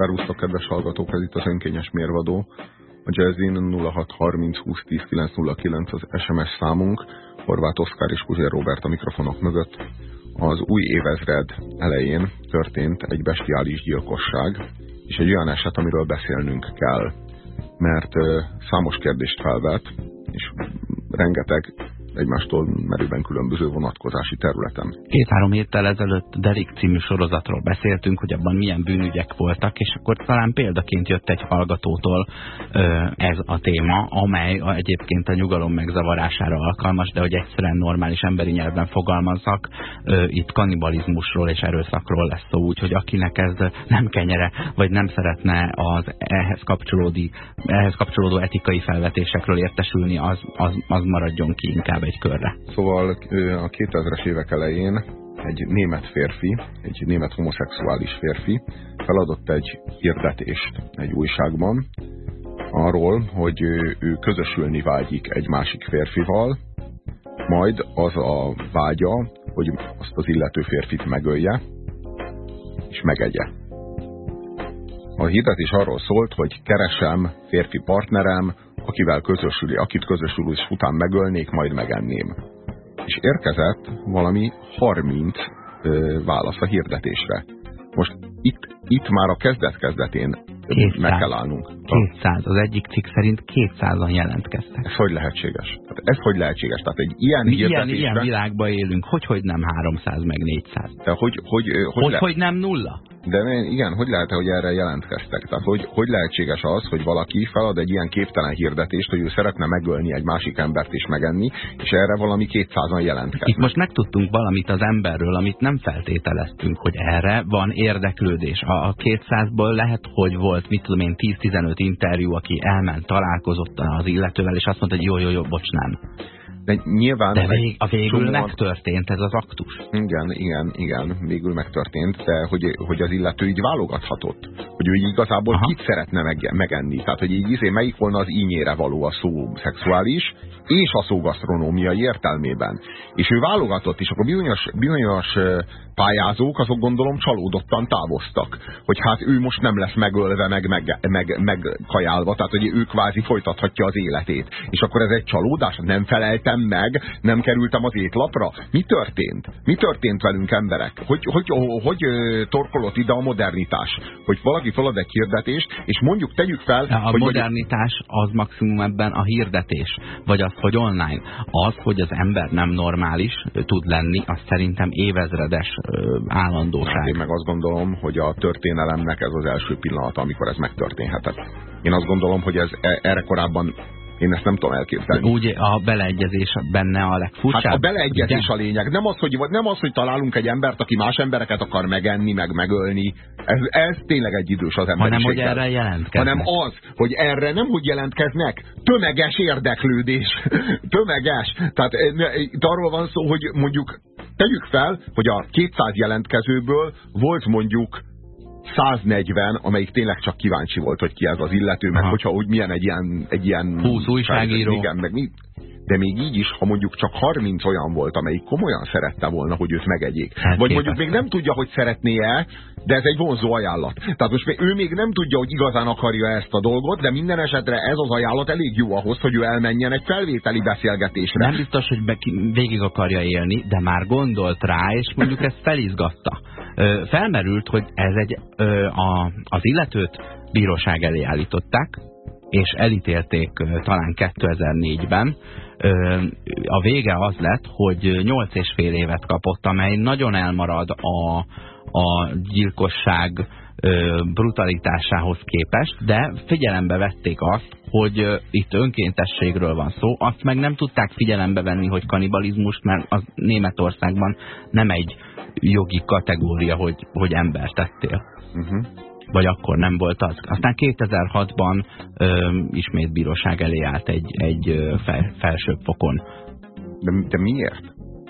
Szervusztok, kedves hallgatók, ez itt az önkényes mérvadó. A Jazzin 0630 20 10 909 az SMS számunk, Horváth Oszkár és Kuzér Robert a mikrofonok mögött. Az új évezred elején történt egy bestiális gyilkosság, és egy olyan eset, amiről beszélnünk kell, mert számos kérdést felvet, és rengeteg egymástól merőben különböző vonatkozási területen. Két-három héttel ezelőtt Derik című sorozatról beszéltünk, hogy abban milyen bűnügyek voltak, és akkor talán példaként jött egy hallgatótól ez a téma, amely egyébként a nyugalom megzavarására alkalmas, de hogy egyszerűen normális emberi nyelven fogalmazzak, itt kannibalizmusról és erőszakról lesz szó, úgyhogy akinek ez nem kenyere, vagy nem szeretne az ehhez, ehhez kapcsolódó etikai felvetésekről értesülni, az, az, az maradjon ki inkább inkább egy körre. Szóval a 2000-es évek elején egy német férfi, egy német homoszexuális férfi feladott egy hirdetést egy újságban arról, hogy ő közösülni vágyik egy másik férfival, majd az a vágya, hogy azt az illető férfit megölje, és megegye. A hirdetés arról szólt, hogy keresem férfi partnerem, akivel közösüli, akit közösülés után megölnék, majd megenném. És érkezett valami 30 ö, válasz a hirdetésre. Most itt, itt már a kezdet-kezdetén meg kell állnunk. 200. Az egyik cikk szerint 200-an jelentkeztek. Ez hogy lehetséges? Tehát ez hogy lehetséges? Tehát egy ilyen Mi hirdetésben... Ilyen, ilyen világban élünk. Hogy, hogy nem 300 meg 400? De hogy, hogy, hogy, hogy, le... hogy nem nulla? De igen, hogy lehet, hogy erre jelentkeztek? Tehát hogy, hogy lehetséges az, hogy valaki felad egy ilyen képtelen hirdetést, hogy ő szeretne megölni egy másik embert és megenni, és erre valami 200-an jelentkeznek. Itt most megtudtunk valamit az emberről, amit nem feltételeztünk, hogy erre van érdeklődés. A 200-ból lehet, hogy volt, mit tudom én, 10-15 interjú, aki elment, találkozott az illetővel, és azt mondta, hogy jó, jó, jó, bocs, nem. De nyilván... De vég, a végül csomóan... megtörtént ez az aktus. Igen, igen, igen, végül megtörtént, de hogy, hogy az illető így válogathatott. Hogy ő igazából Aha. kit szeretne meg, megenni. Tehát, hogy így izé, melyik volna az ínyére való a szó szexuális, és a szó gasztronómiai értelmében. És ő válogatott, és akkor bizonyos, bizonyos pályázók azok gondolom csalódottan távoztak, hogy hát ő most nem lesz megölve, meg, meg, meg, meg kajálva, tehát hogy ő kvázi folytathatja az életét. És akkor ez egy csalódás? Nem feleltem meg? Nem kerültem az étlapra? Mi történt? Mi történt velünk emberek? Hogy, hogy, hogy, hogy torkolott ide a modernitás? Hogy valaki felad egy hirdetést, és mondjuk tegyük fel... A hogy modernitás az maximum ebben a hirdetés, vagy az, hogy online. Az, hogy az ember nem normális tud lenni, az szerintem évezredes állandóság. Hát én meg azt gondolom, hogy a történelemnek ez az első pillanat, amikor ez megtörténhetett. Én azt gondolom, hogy ez e, erre korábban én ezt nem tudom elképzelni. Úgy a beleegyezés benne a legfurcsább? Hát a beleegyezés a lényeg. Nem az, hogy, nem az, hogy találunk egy embert, aki más embereket akar megenni, meg megölni. Ez, ez tényleg egy idős az emberiségben. Hanem, hogy erre jelentkeznek. Hanem az, hogy erre nem hogy jelentkeznek, tömeges érdeklődés. tömeges. Tehát eh, itt arról van szó, hogy mondjuk tegyük fel, hogy a 200 jelentkezőből volt mondjuk 140, amelyik tényleg csak kíváncsi volt, hogy ki ez az illető, meg Aha. hogyha úgy milyen egy ilyen... Egy ilyen 20 újságíró. Igen, meg mi, de még így is, ha mondjuk csak 30 olyan volt, amelyik komolyan szerette volna, hogy őt megegyék. Hát Vagy mondjuk még nem tudja, hogy szeretné-e, de ez egy vonzó ajánlat. Tehát most ő még nem tudja, hogy igazán akarja ezt a dolgot, de minden esetre ez az ajánlat elég jó ahhoz, hogy ő elmenjen egy felvételi beszélgetésre. Nem biztos, hogy végig akarja élni, de már gondolt rá, és mondjuk ezt felizgatta. Felmerült, hogy ez egy, a, az illetőt bíróság elé állították, és elítélték talán 2004-ben. A vége az lett, hogy 8 és fél évet kapott, amely nagyon elmarad a, a gyilkosság brutalitásához képest, de figyelembe vették azt, hogy itt önkéntességről van szó, azt meg nem tudták figyelembe venni, hogy kanibalizmus, mert az Németországban nem egy jogi kategória, hogy, hogy ember tettél. Uh -huh vagy akkor nem volt az. Aztán 2006-ban ismét bíróság elé állt egy, egy fel, felsőbb fokon. De, de miért?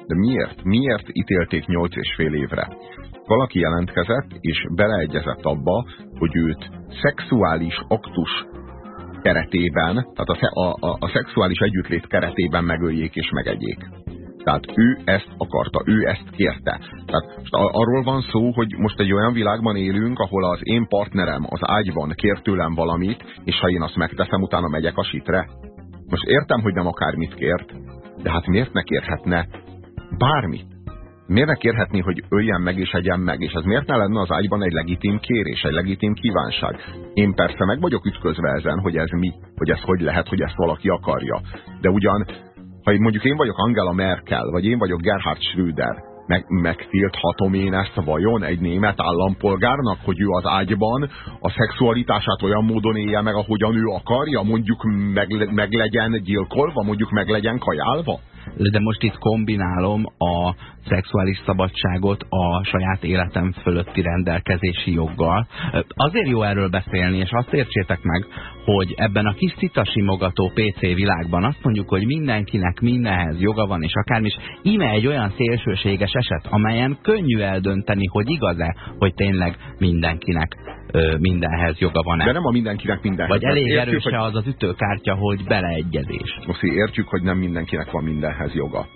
De miért? Miért ítélték 8 és fél évre? Valaki jelentkezett, és beleegyezett abba, hogy őt szexuális aktus keretében, tehát a, a, a, a szexuális együttlét keretében megöljék és megegyék. Tehát ő ezt akarta, ő ezt kérte. Tehát most arról van szó, hogy most egy olyan világban élünk, ahol az én partnerem az ágyban kér tőlem valamit, és ha én azt megteszem, utána megyek a sitre. Most értem, hogy nem akármit kért, de hát miért ne kérhetne bármit? Miért ne kérhetné, hogy öljen meg és egyen meg? És ez miért ne lenne az ágyban egy legitim kérés, egy legitim kívánság? Én persze meg vagyok ütközve ezen, hogy ez mi, hogy ez hogy lehet, hogy ezt valaki akarja. De ugyan ha mondjuk én vagyok Angela Merkel, vagy én vagyok Gerhard Schröder, meg, megtilthatom én ezt vajon egy német állampolgárnak, hogy ő az ágyban a szexualitását olyan módon élje meg, ahogyan ő akarja, mondjuk meg, meg legyen gyilkolva, mondjuk meg legyen kajálva? De most itt kombinálom a szexuális szabadságot a saját életem fölötti rendelkezési joggal. Azért jó erről beszélni, és azt értsétek meg, hogy ebben a kis simogató PC világban azt mondjuk, hogy mindenkinek mindenhez joga van, és akármi is, ime egy olyan szélsőséges eset, amelyen könnyű eldönteni, hogy igaz-e, hogy tényleg mindenkinek ö, mindenhez joga van-e. De nem a mindenkinek mindenhez. Vagy elég erőse hogy... az az ütőkártya, hogy beleegyezés. Most értjük, hogy nem mindenkinek van mindenhez joga.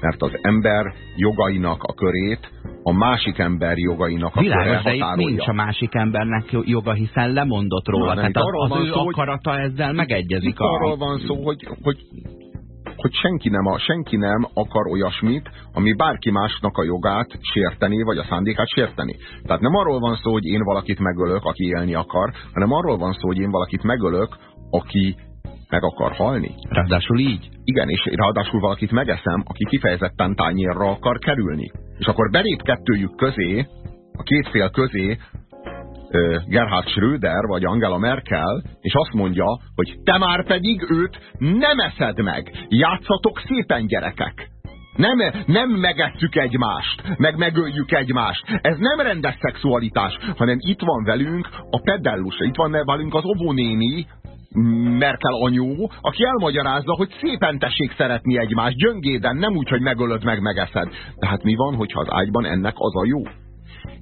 Mert az ember jogainak a körét a másik ember jogainak a Világos, köre de itt nincs a másik embernek joga, hiszen lemondott róla. Na, Tehát az, az ő szó, akarata hogy... ezzel megegyezik. Itt a... arról van szó, hogy, hogy hogy senki nem, a, senki nem akar olyasmit, ami bárki másnak a jogát sérteni, vagy a szándékát sérteni. Tehát nem arról van szó, hogy én valakit megölök, aki élni akar, hanem arról van szó, hogy én valakit megölök, aki meg akar halni. Ráadásul így? Igen, és ráadásul valakit megeszem, aki kifejezetten tányérra akar kerülni. És akkor belép kettőjük közé, a két fél közé Gerhard Schröder vagy Angela Merkel, és azt mondja, hogy te már pedig őt nem eszed meg. Játszatok szépen, gyerekek. Nem, nem megesszük egymást, meg megöljük egymást. Ez nem rendes szexualitás, hanem itt van velünk a pedellus, itt van velünk az obonéni, Merkel anyó, aki elmagyarázza, hogy szépen tessék szeretni egymást, gyöngéden, nem úgy, hogy megölöd meg, megeszed. Tehát mi van, hogyha az ágyban ennek az a jó?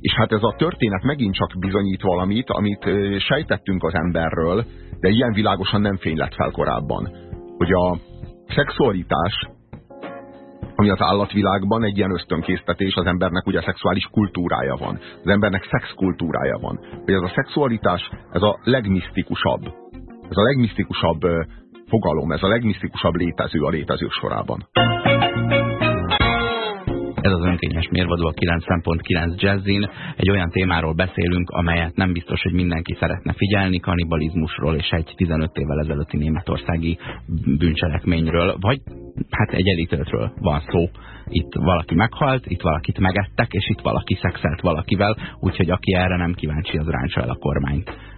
És hát ez a történet megint csak bizonyít valamit, amit sejtettünk az emberről, de ilyen világosan nem fénylett fel korábban. Hogy a szexualitás, ami az állatvilágban egy ilyen ösztönkésztetés, az embernek ugye szexuális kultúrája van. Az embernek szexkultúrája van. Hogy ez a szexualitás, ez a legmisztikusabb. Ez a legmisztikusabb fogalom, ez a legmisztikusabb létező a létezők sorában. Ez az önkényes mérvadó a 9.9 Jazzin. Egy olyan témáról beszélünk, amelyet nem biztos, hogy mindenki szeretne figyelni, kanibalizmusról és egy 15 évvel ezelőtti németországi bűncselekményről, vagy hát egy elítéltről van szó. Itt valaki meghalt, itt valakit megettek, és itt valaki szexelt valakivel, úgyhogy aki erre nem kíváncsi, az ráncsa el a kormányt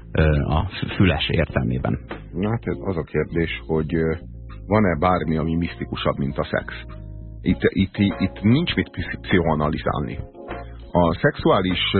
a füles értelmében. Hát ez az a kérdés, hogy van-e bármi, ami misztikusabb, mint a szex? Itt, itt, itt nincs mit pszichoanalizálni. A szexuális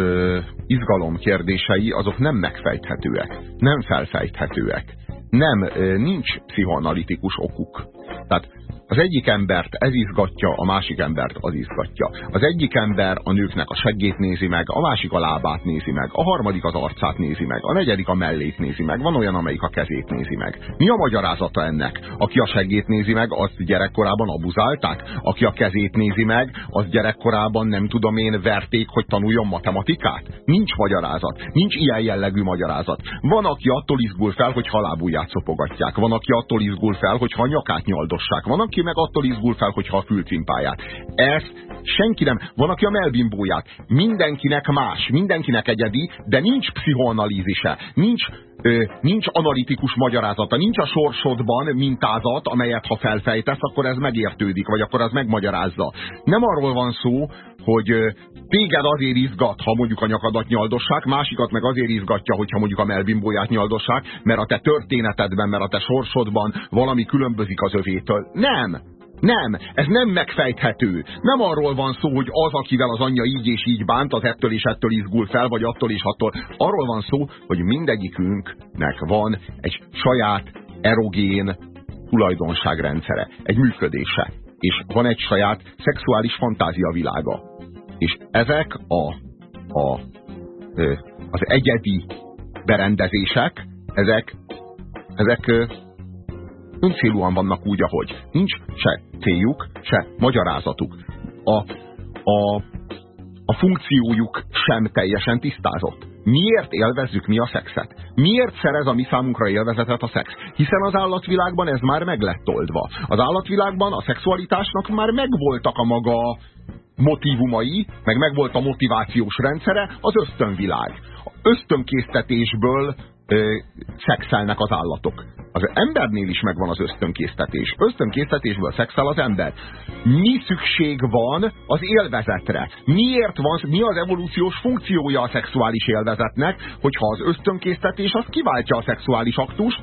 izgalom kérdései azok nem megfejthetőek, nem felfejthetőek. Nem, nincs pszichoanalitikus okuk. Tehát az egyik embert ez izgatja, a másik embert az izgatja. Az egyik ember a nőknek a seggét nézi meg, a másik a lábát nézi meg, a harmadik az arcát nézi meg, a negyedik a mellét nézi meg, van olyan, amelyik a kezét nézi meg. Mi a magyarázata ennek? Aki a seggét nézi meg, azt gyerekkorában abuzálták? Aki a kezét nézi meg, az gyerekkorában nem tudom én verték, hogy tanuljon matematikát? Nincs magyarázat. Nincs ilyen jellegű magyarázat. Van, aki attól izgul fel, hogy halábúját szopogatják. Van, aki attól izgul fel, hogy ha nyakát nyaldossák. Van, aki meg attól izgul fel, hogyha a fülcimpáját. Ez senki nem. Van, aki a melbimbóját. Mindenkinek más, mindenkinek egyedi, de nincs pszichoanalízise. Nincs nincs analitikus magyarázata, nincs a sorsodban mintázat, amelyet ha felfejtesz, akkor ez megértődik, vagy akkor az megmagyarázza. Nem arról van szó, hogy téged azért izgat, ha mondjuk a nyakadat nyaldossák, másikat meg azért izgatja, hogyha mondjuk a melbimbóját nyaldossák, mert a te történetedben, mert a te sorsodban valami különbözik az övétől. Nem! Nem, ez nem megfejthető. Nem arról van szó, hogy az, akivel az anyja így és így bánt, az ettől és ettől izgul fel, vagy attól és attól. Arról van szó, hogy mindegyikünknek van egy saját erogén tulajdonságrendszere, egy működése. És van egy saját szexuális fantázia világa. És ezek a, a, az egyedi berendezések, ezek, ezek Öncélúan vannak úgy, ahogy. Nincs se céljuk, se magyarázatuk. A, a, a funkciójuk sem teljesen tisztázott. Miért élvezzük mi a szexet? Miért szerez a mi számunkra élvezetet a szex? Hiszen az állatvilágban ez már meg lett oldva. Az állatvilágban a szexualitásnak már megvoltak a maga motivumai, meg megvolt a motivációs rendszere, az ösztönvilág. Ösztönkésztetésből szexelnek az állatok. Az embernél is megvan az ösztönkésztetés. Ösztönkésztetésből szexel az ember. Mi szükség van az élvezetre? Miért van, mi az evolúciós funkciója a szexuális élvezetnek, hogyha az ösztönkésztetés az kiváltja a szexuális aktust,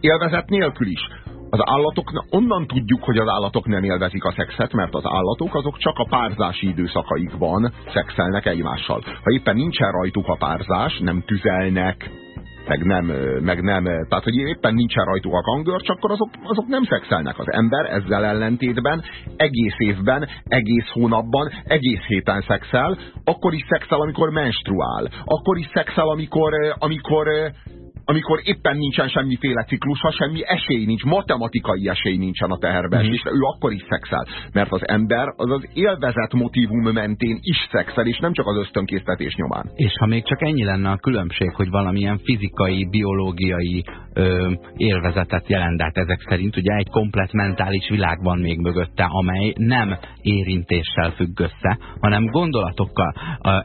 élvezet nélkül is. Az állatok, onnan tudjuk, hogy az állatok nem élvezik a szexet, mert az állatok azok csak a párzási időszakaikban szexelnek egymással. Ha éppen nincsen rajtuk a párzás, nem tüzelnek, meg nem, meg nem, tehát hogy éppen nincsen rajtuk a kangörcs, akkor azok, azok nem szexelnek. Az ember ezzel ellentétben egész évben, egész hónapban, egész héten szexel, akkor is szexel, amikor menstruál, akkor is szexel, amikor, amikor amikor éppen nincsen semmiféle ciklusa, semmi esély nincs, matematikai esély nincsen a teherben, mm. és ő akkor is szexel. Mert az ember az az élvezet motivum mentén is szexel, és nem csak az ösztönkésztetés nyomán. És ha még csak ennyi lenne a különbség, hogy valamilyen fizikai, biológiai ö, élvezetet jelent, hát ezek szerint ugye egy komplet mentális világ van még mögötte, amely nem érintéssel függ össze, hanem gondolatokkal.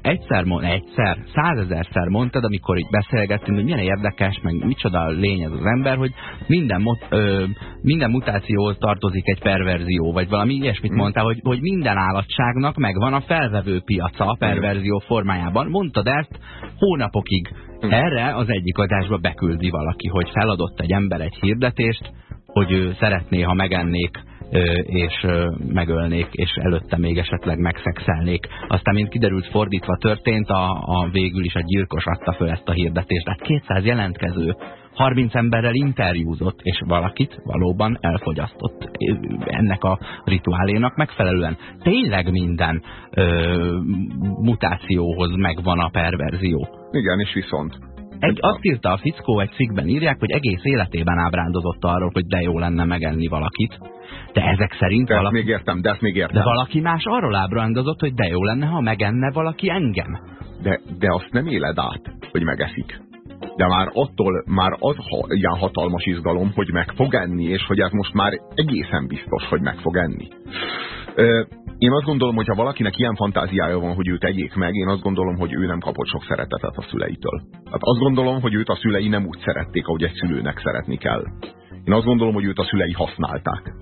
Egyszer, egyszer, százezerszer mondtad, amikor így beszélgettünk, hogy milyen érdekes mutáns, meg micsoda lény ez az ember, hogy minden, mot, ö, minden mutációhoz tartozik egy perverzió, vagy valami ilyesmit mm. mondtál, hogy, hogy minden állatságnak megvan a felvevő piaca a perverzió formájában. Mondtad ezt hónapokig. Erre az egyik adásba beküldi valaki, hogy feladott egy ember egy hirdetést, hogy ő szeretné, ha megennék és megölnék, és előtte még esetleg megszexelnék. Aztán, mint kiderült, fordítva történt, a, a végül is a gyilkos adta föl ezt a hirdetést. Tehát 200 jelentkező 30 emberrel interjúzott, és valakit valóban elfogyasztott ennek a rituálénak megfelelően. Tényleg minden ö, mutációhoz megvan a perverzió. Igen, és viszont egy, azt írta a fickó, egy cikkben írják, hogy egész életében ábrándozott arról, hogy de jó lenne megenni valakit. De ezek szerint de valaki... még értem, de ezt még értem. De valaki más arról ábrándozott, hogy de jó lenne, ha megenne valaki engem. De, de azt nem éled át, hogy megeszik. De már attól már az ilyen hatalmas izgalom, hogy meg fog enni, és hogy ez most már egészen biztos, hogy meg fog enni. Én azt gondolom, hogy ha valakinek ilyen fantáziája van, hogy őt tegyék meg, én azt gondolom, hogy ő nem kapott sok szeretetet a szüleitől. Hát azt gondolom, hogy őt a szülei nem úgy szerették, ahogy egy szülőnek szeretni kell. Én azt gondolom, hogy őt a szülei használták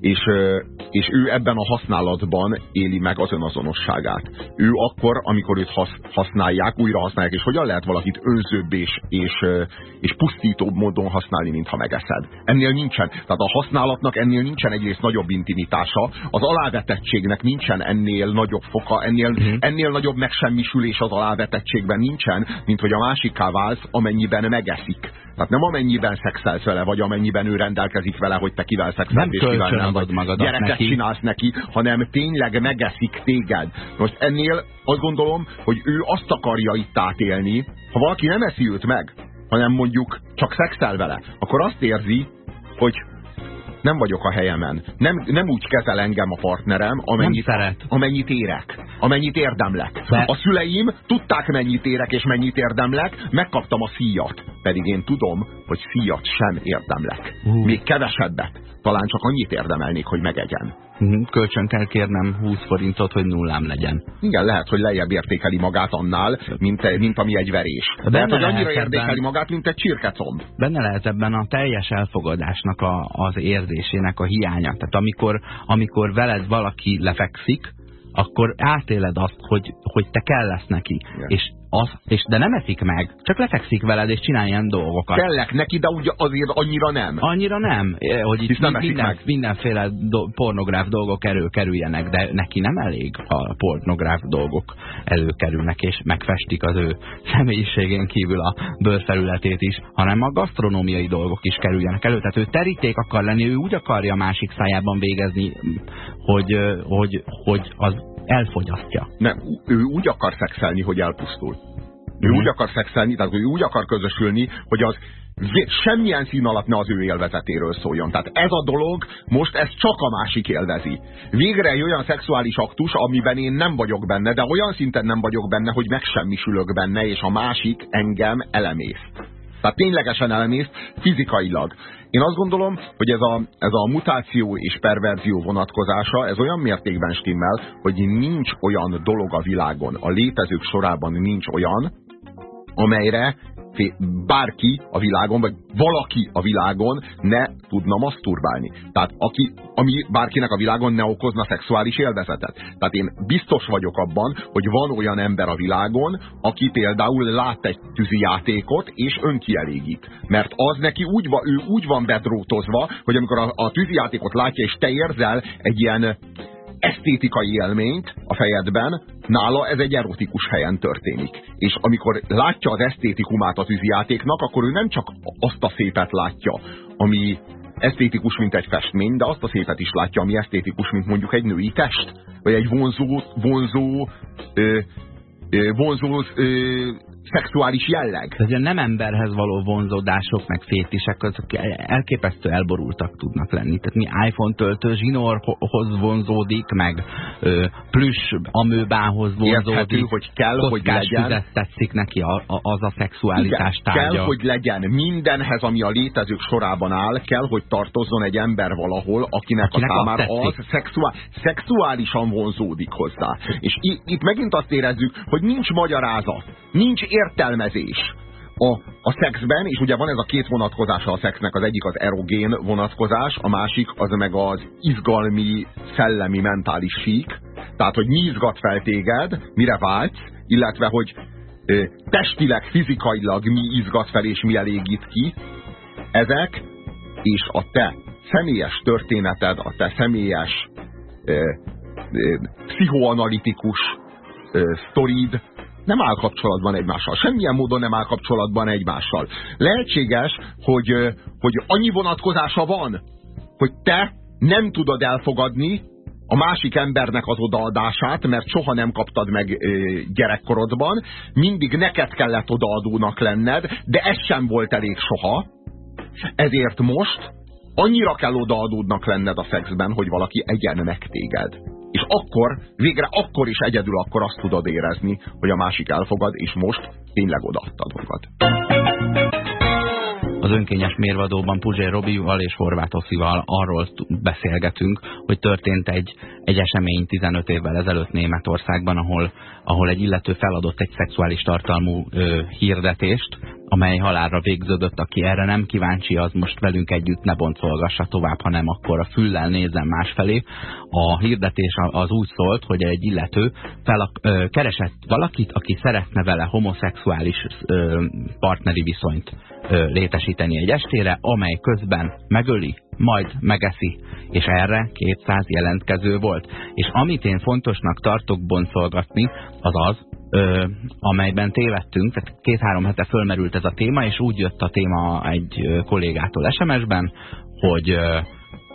és, és ő ebben a használatban éli meg az önazonosságát. Ő akkor, amikor őt használják, újra használják, és hogyan lehet valakit önzőbb és, és, és pusztítóbb módon használni, mintha megeszed. Ennél nincsen. Tehát a használatnak ennél nincsen egyrészt nagyobb intimitása, az alávetettségnek nincsen ennél nagyobb foka, ennél, uh-huh. ennél nagyobb megsemmisülés az alávetettségben nincsen, mint hogy a másikká válsz, amennyiben megeszik. Tehát nem amennyiben szexelsz vele, vagy amennyiben ő rendelkezik vele, hogy te kivel szexelsz és kivel nem, vagy gyereket neki. csinálsz neki, hanem tényleg megeszik téged. Most ennél azt gondolom, hogy ő azt akarja itt átélni, ha valaki nem eszi őt meg, hanem mondjuk csak szexel vele, akkor azt érzi, hogy nem vagyok a helyemen. Nem, nem úgy kezel engem a partnerem, amennyit, amennyit érek, amennyit érdemlek. De... A szüleim tudták, mennyit érek és mennyit érdemlek, megkaptam a szíjat. Pedig én tudom, hogy szíjat sem érdemlek. Uh. Még kevesebbet. Talán csak annyit érdemelnék, hogy megegyen. Mhm, kölcsön kell kérnem 20 forintot, hogy nullám legyen. Igen, lehet, hogy lejjebb értékeli magát annál, mint, mint ami egy verés. De lehet, hogy annyira ebben, értékeli magát, mint egy csirkecomb. Benne lehet ebben a teljes elfogadásnak a, az érzésének a hiánya. Tehát amikor, amikor veled valaki lefekszik, akkor átéled azt, hogy, hogy te kell lesz neki. Igen. És az, és de nem eszik meg, csak lefekszik veled, és csinál ilyen dolgokat. Kellek neki, de ugye azért annyira nem. Annyira nem, eh, hogy itt nem minden, meg. mindenféle do, pornográf dolgok előkerüljenek, de neki nem elég, ha pornográf dolgok előkerülnek, és megfestik az ő személyiségén kívül a bőrfelületét is, hanem a gasztronómiai dolgok is kerüljenek elő. Tehát ő teríték akar lenni, ő úgy akarja a másik szájában végezni, hogy, hogy, hogy az elfogyasztja. Nem, ő úgy akar szexelni, hogy elpusztul. Ő úgy akar szexelni, tehát ő úgy akar közösülni, hogy az semmilyen szín alatt ne az ő élvezetéről szóljon. Tehát ez a dolog, most ez csak a másik élvezi. Végre egy olyan szexuális aktus, amiben én nem vagyok benne, de olyan szinten nem vagyok benne, hogy megsemmisülök benne, és a másik engem elemészt. Tehát ténylegesen elemészt fizikailag. Én azt gondolom, hogy ez a, ez a mutáció és perverzió vonatkozása, ez olyan mértékben stimmel, hogy nincs olyan dolog a világon, a létezők sorában nincs olyan, amelyre bárki a világon, vagy valaki a világon ne tudna maszturbálni. Tehát aki, ami bárkinek a világon ne okozna szexuális élvezetet. Tehát én biztos vagyok abban, hogy van olyan ember a világon, aki például lát egy tűzijátékot, és önkielégít. Mert az neki úgy, va, ő úgy van bedrótozva, hogy amikor a, a tűzijátékot látja, és te érzel egy ilyen esztétikai élményt a fejedben, nála ez egy erotikus helyen történik. És amikor látja az esztétikumát a tűzijátéknak, akkor ő nem csak azt a szépet látja, ami esztétikus, mint egy festmény, de azt a szépet is látja, ami esztétikus, mint mondjuk egy női test, vagy egy vonzó, vonzó, ö, ö, vonzó ö, szexuális jelleg. Tehát a nem emberhez való vonzódások, meg fétisek, azok elképesztő elborultak tudnak lenni. Tehát mi iPhone töltő zsinórhoz vonzódik, meg ö, plüss amőbához vonzódik. Érthető, hogy kell, hogy legyen. tetszik neki a, a, az a szexualitás Igen, tárgya. kell, hogy legyen mindenhez, ami a létezők sorában áll, kell, hogy tartozzon egy ember valahol, akinek, akinek a számára az szexuál, szexuálisan vonzódik hozzá. És itt megint azt érezzük, hogy nincs magyarázat, nincs értelmezés a, a szexben, és ugye van ez a két vonatkozása a szexnek, az egyik az erogén vonatkozás, a másik az meg az izgalmi, szellemi, mentális sík. Tehát, hogy mi izgat fel téged, mire vágysz, illetve, hogy ö, testileg, fizikailag mi izgat fel és mi elégít ki. Ezek és a te személyes történeted, a te személyes ö, ö, pszichoanalitikus sztorid, nem áll kapcsolatban egymással. Semmilyen módon nem áll kapcsolatban egymással. Lehetséges, hogy, hogy annyi vonatkozása van, hogy te nem tudod elfogadni a másik embernek az odaadását, mert soha nem kaptad meg gyerekkorodban, mindig neked kellett odaadónak lenned, de ez sem volt elég soha, ezért most annyira kell odaadódnak lenned a szexben, hogy valaki egyen meg téged. És akkor, végre akkor is egyedül akkor azt tudod érezni, hogy a másik elfogad, és most tényleg odaadtad magad. Az önkényes mérvadóban Puzsér Robival és Horváth Oszival arról beszélgetünk, hogy történt egy, egy esemény 15 évvel ezelőtt Németországban, ahol, ahol egy illető feladott egy szexuális tartalmú ö, hirdetést, amely halálra végződött, aki erre nem kíváncsi, az most velünk együtt ne boncolgassa tovább, hanem akkor a füllel nézzen másfelé. A hirdetés az úgy szólt, hogy egy illető fel, ö, keresett valakit, aki szeretne vele homoszexuális ö, partneri viszonyt ö, létesíteni egy estére, amely közben megöli, majd megeszi, és erre 200 jelentkező volt. És amit én fontosnak tartok boncolgatni, az az, ö, amelyben tévedtünk, tehát két-három hete fölmerült ez a téma, és úgy jött a téma egy kollégától SMS-ben, hogy,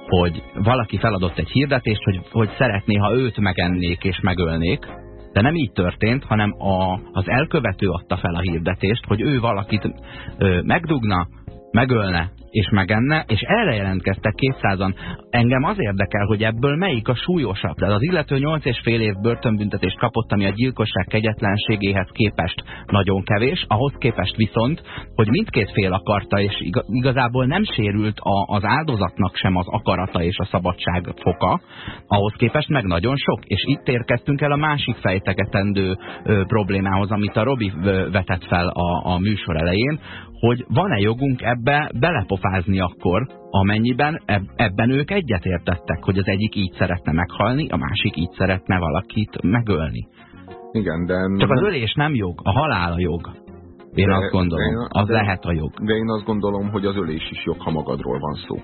hogy valaki feladott egy hirdetést, hogy, hogy szeretné, ha őt megennék és megölnék, de nem így történt, hanem a, az elkövető adta fel a hirdetést, hogy ő valakit ö, megdugna, megölne, és megenne, és erre jelentkeztek 200-an. Engem az érdekel, hogy ebből melyik a súlyosabb. Tehát az illető 8 és fél év börtönbüntetést kapott, ami a gyilkosság kegyetlenségéhez képest nagyon kevés, ahhoz képest viszont, hogy mindkét fél akarta, és igazából nem sérült a, az áldozatnak sem az akarata és a szabadság foka, ahhoz képest meg nagyon sok. És itt érkeztünk el a másik fejtegetendő ö, problémához, amit a Robi vetett fel a, a műsor elején, hogy van-e jogunk ebbe belepofázni akkor, amennyiben ebben ők egyetértettek, hogy az egyik így szeretne meghalni, a másik így szeretne valakit megölni. Igen, de... Csak az ölés nem jog, a halál a jog. Én de, azt gondolom, de, az de, lehet a jog. De én azt gondolom, hogy az ölés is jog, ha magadról van szó.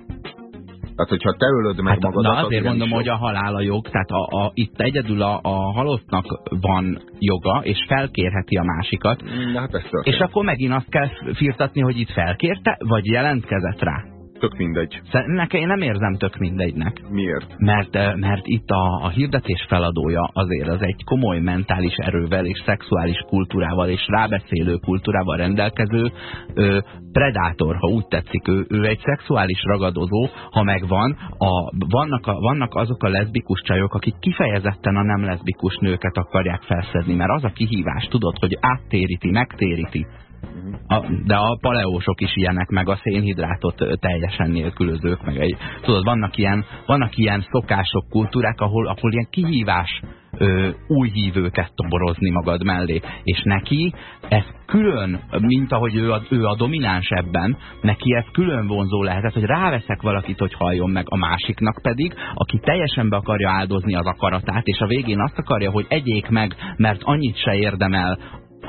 Tehát, hogyha te ölöd meg hát, magadat... Na azért mondom, hogy a halál a jog, tehát a, a, itt egyedül a, a halottnak van joga, és felkérheti a másikat. De hát és akkor megint azt kell firtatni, hogy itt felkérte, vagy jelentkezett rá. Tök mindegy. Nekem én nem érzem tök mindegynek. Miért? Mert, mert itt a, a hirdetés feladója azért az egy komoly mentális erővel és szexuális kultúrával és rábeszélő kultúrával rendelkező ö, predátor, ha úgy tetszik. Ő, ő egy szexuális ragadozó, ha megvan, a, vannak, a, vannak azok a leszbikus csajok, akik kifejezetten a nem leszbikus nőket akarják felszedni, mert az a kihívás, tudod, hogy áttéríti, megtéríti. A, de a paleósok is ilyenek, meg a szénhidrátot teljesen nélkülözők, meg egy, tudod, vannak ilyen, vannak ilyen szokások, kultúrák, ahol, ahol ilyen kihívás ö, új hívőket toborozni magad mellé. És neki ez külön, mint ahogy ő a, ő a domináns ebben, neki ez külön vonzó lehetett, hogy ráveszek valakit, hogy halljon meg a másiknak pedig, aki teljesen be akarja áldozni az akaratát, és a végén azt akarja, hogy egyék meg, mert annyit se érdemel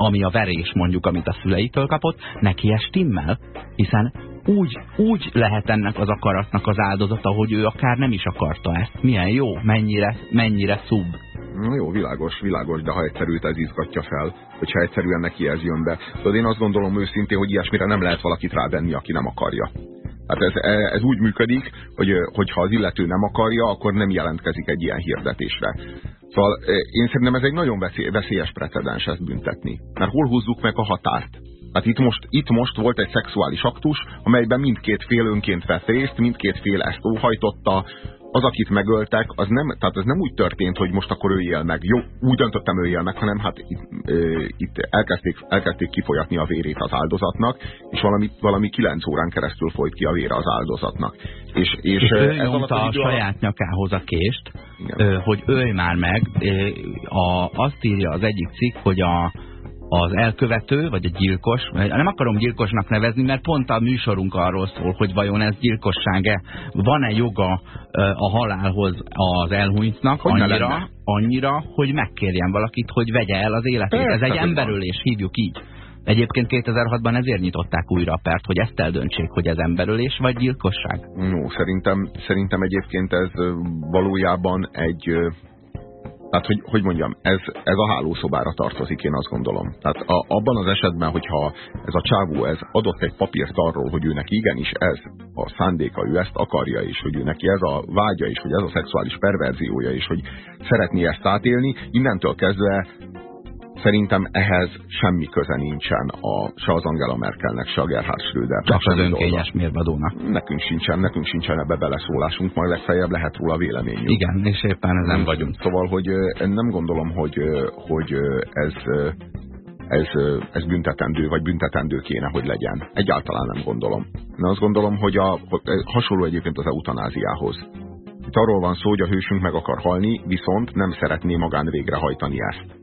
ami a verés mondjuk, amit a szüleitől kapott, neki ez stimmel, hiszen úgy, úgy lehet ennek az akaratnak az áldozata, hogy ő akár nem is akarta ezt. Milyen jó, mennyire, mennyire szub. Na jó, világos, világos, de ha egyszerűt ez izgatja fel, hogyha egyszerűen neki ez jön be. Tudod, én azt gondolom őszintén, hogy ilyesmire nem lehet valakit rávenni, aki nem akarja. Hát ez, ez úgy működik, hogy hogyha az illető nem akarja, akkor nem jelentkezik egy ilyen hirdetésre. Szóval én szerintem ez egy nagyon veszélyes precedens ezt büntetni. Mert hol húzzuk meg a határt? Hát itt most, itt most volt egy szexuális aktus, amelyben mindkét fél önként vett részt, mindkét fél ezt óhajtotta, az, akit megöltek, az nem, tehát ez nem úgy történt, hogy most akkor öljél meg. Jó, úgy döntöttem öljél meg, hanem hát itt, ö, itt elkezdték, elkezdték kifolyatni a vérét az áldozatnak, és valami, valami kilenc órán keresztül folyt ki a vére az áldozatnak. És, és, és ő nyomta a saját nyakához a kést, ö, hogy ölj már meg. A, azt írja az egyik cikk, hogy a az elkövető, vagy a gyilkos, nem akarom gyilkosnak nevezni, mert pont a műsorunk arról szól, hogy vajon ez gyilkosság-e, van-e joga a halálhoz az elhunytnak annyira, annyira, hogy megkérjen valakit, hogy vegye el az életét. Ez egy emberölés, hívjuk így. Egyébként 2006-ban ezért nyitották újra a pert, hogy ezt eldöntsék, hogy ez emberölés vagy gyilkosság. No, szerintem, szerintem egyébként ez valójában egy tehát, hogy, hogy mondjam, ez, ez a hálószobára tartozik, én azt gondolom. Tehát a, abban az esetben, hogyha ez a csávó ez adott egy papírt arról, hogy őnek igenis ez a szándéka, ő ezt akarja, és hogy ő neki ez a vágya, és hogy ez a szexuális perverziója, és hogy szeretné ezt átélni, innentől kezdve Szerintem ehhez semmi köze nincsen a, se az Angela Merkelnek, se a Gerhard Schröder. Csak az önkényes mérvadónak. Nekünk sincsen, nekünk sincsen ebbe beleszólásunk, majd legfeljebb lehet róla véleményünk. Igen, és éppen ezen vagyunk. Szóval, hogy nem gondolom, hogy, hogy ez, ez, ez büntetendő, vagy büntetendő kéne, hogy legyen. Egyáltalán nem gondolom. Én azt gondolom, hogy, a, hasonló egyébként az eutanáziához. Itt arról van szó, hogy a hősünk meg akar halni, viszont nem szeretné magán végrehajtani ezt.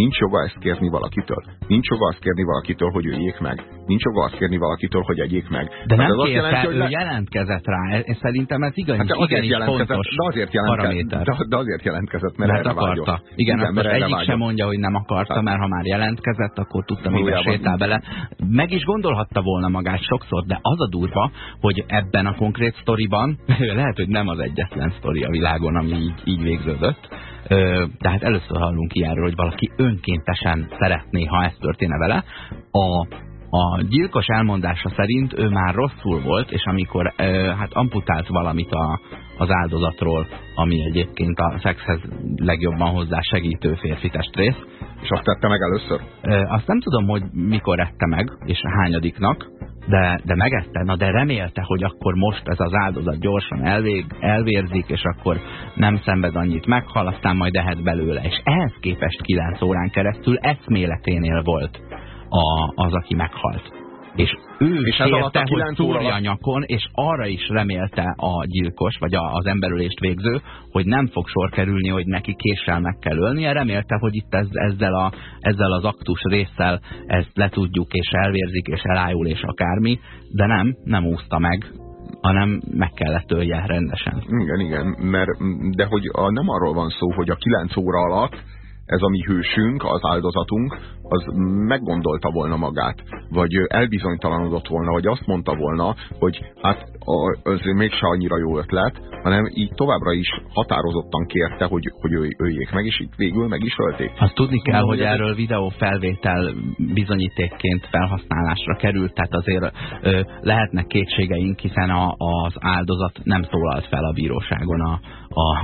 Nincs joga ezt kérni valakitől. Nincs joga azt kérni valakitől, hogy üljék meg. Nincs joga azt kérni valakitől, hogy egyék meg. De hát nem kérte, jelenti, hogy ő le... jelentkezett rá. Szerintem ez igen, hát de azért jelentkezett, de azért jelentkezett, de, de azért jelentkezett, mert, mert erre akarta. Vágyott. Igen, igen mert egyik vágyott. sem mondja, hogy nem akarta, hát. mert ha már jelentkezett, akkor tudta, hogy sétál bele. Meg is gondolhatta volna magát sokszor, de az a durva, hogy ebben a konkrét sztoriban, lehet, hogy nem az egyetlen sztori a világon, ami így, így végződött, tehát először hallunk ilyenről, hogy valaki önkéntesen szeretné, ha ez történne vele. A, a gyilkos elmondása szerint ő már rosszul volt, és amikor hát amputált valamit a, az áldozatról, ami egyébként a szexhez legjobban hozzá segítő férfi testrész. És azt tette meg először? Azt nem tudom, hogy mikor ette meg, és hányadiknak, de, de megette, na de remélte, hogy akkor most ez az áldozat gyorsan elvég, elvérzik, és akkor nem szenved annyit, meghal, aztán majd ehet belőle. És ehhez képest 9 órán keresztül eszméleténél volt a, az, aki meghalt. És ő és kérte, hogy szúrja a nyakon, és arra is remélte a gyilkos, vagy a, az emberülést végző, hogy nem fog sor kerülni, hogy neki késsel meg kell ölnie. Remélte, hogy itt ez, ezzel, a, ezzel az aktus résszel ezt letudjuk, és elvérzik, és elájul, és akármi, de nem, nem úszta meg hanem meg kellett ölje rendesen. Igen, igen, mert de hogy a, nem arról van szó, hogy a kilenc óra alatt ez a mi hősünk, az áldozatunk, az meggondolta volna magát, vagy elbizonytalanodott volna, vagy azt mondta volna, hogy hát az mégse annyira jó ötlet, hanem így továbbra is határozottan kérte, hogy, hogy öljék meg, és itt végül meg is ölték. Azt tudni kell, hogy erről videófelvétel bizonyítékként felhasználásra került, tehát azért ö, lehetnek kétségeink, hiszen a, az áldozat nem szólalt fel a bíróságon a, a,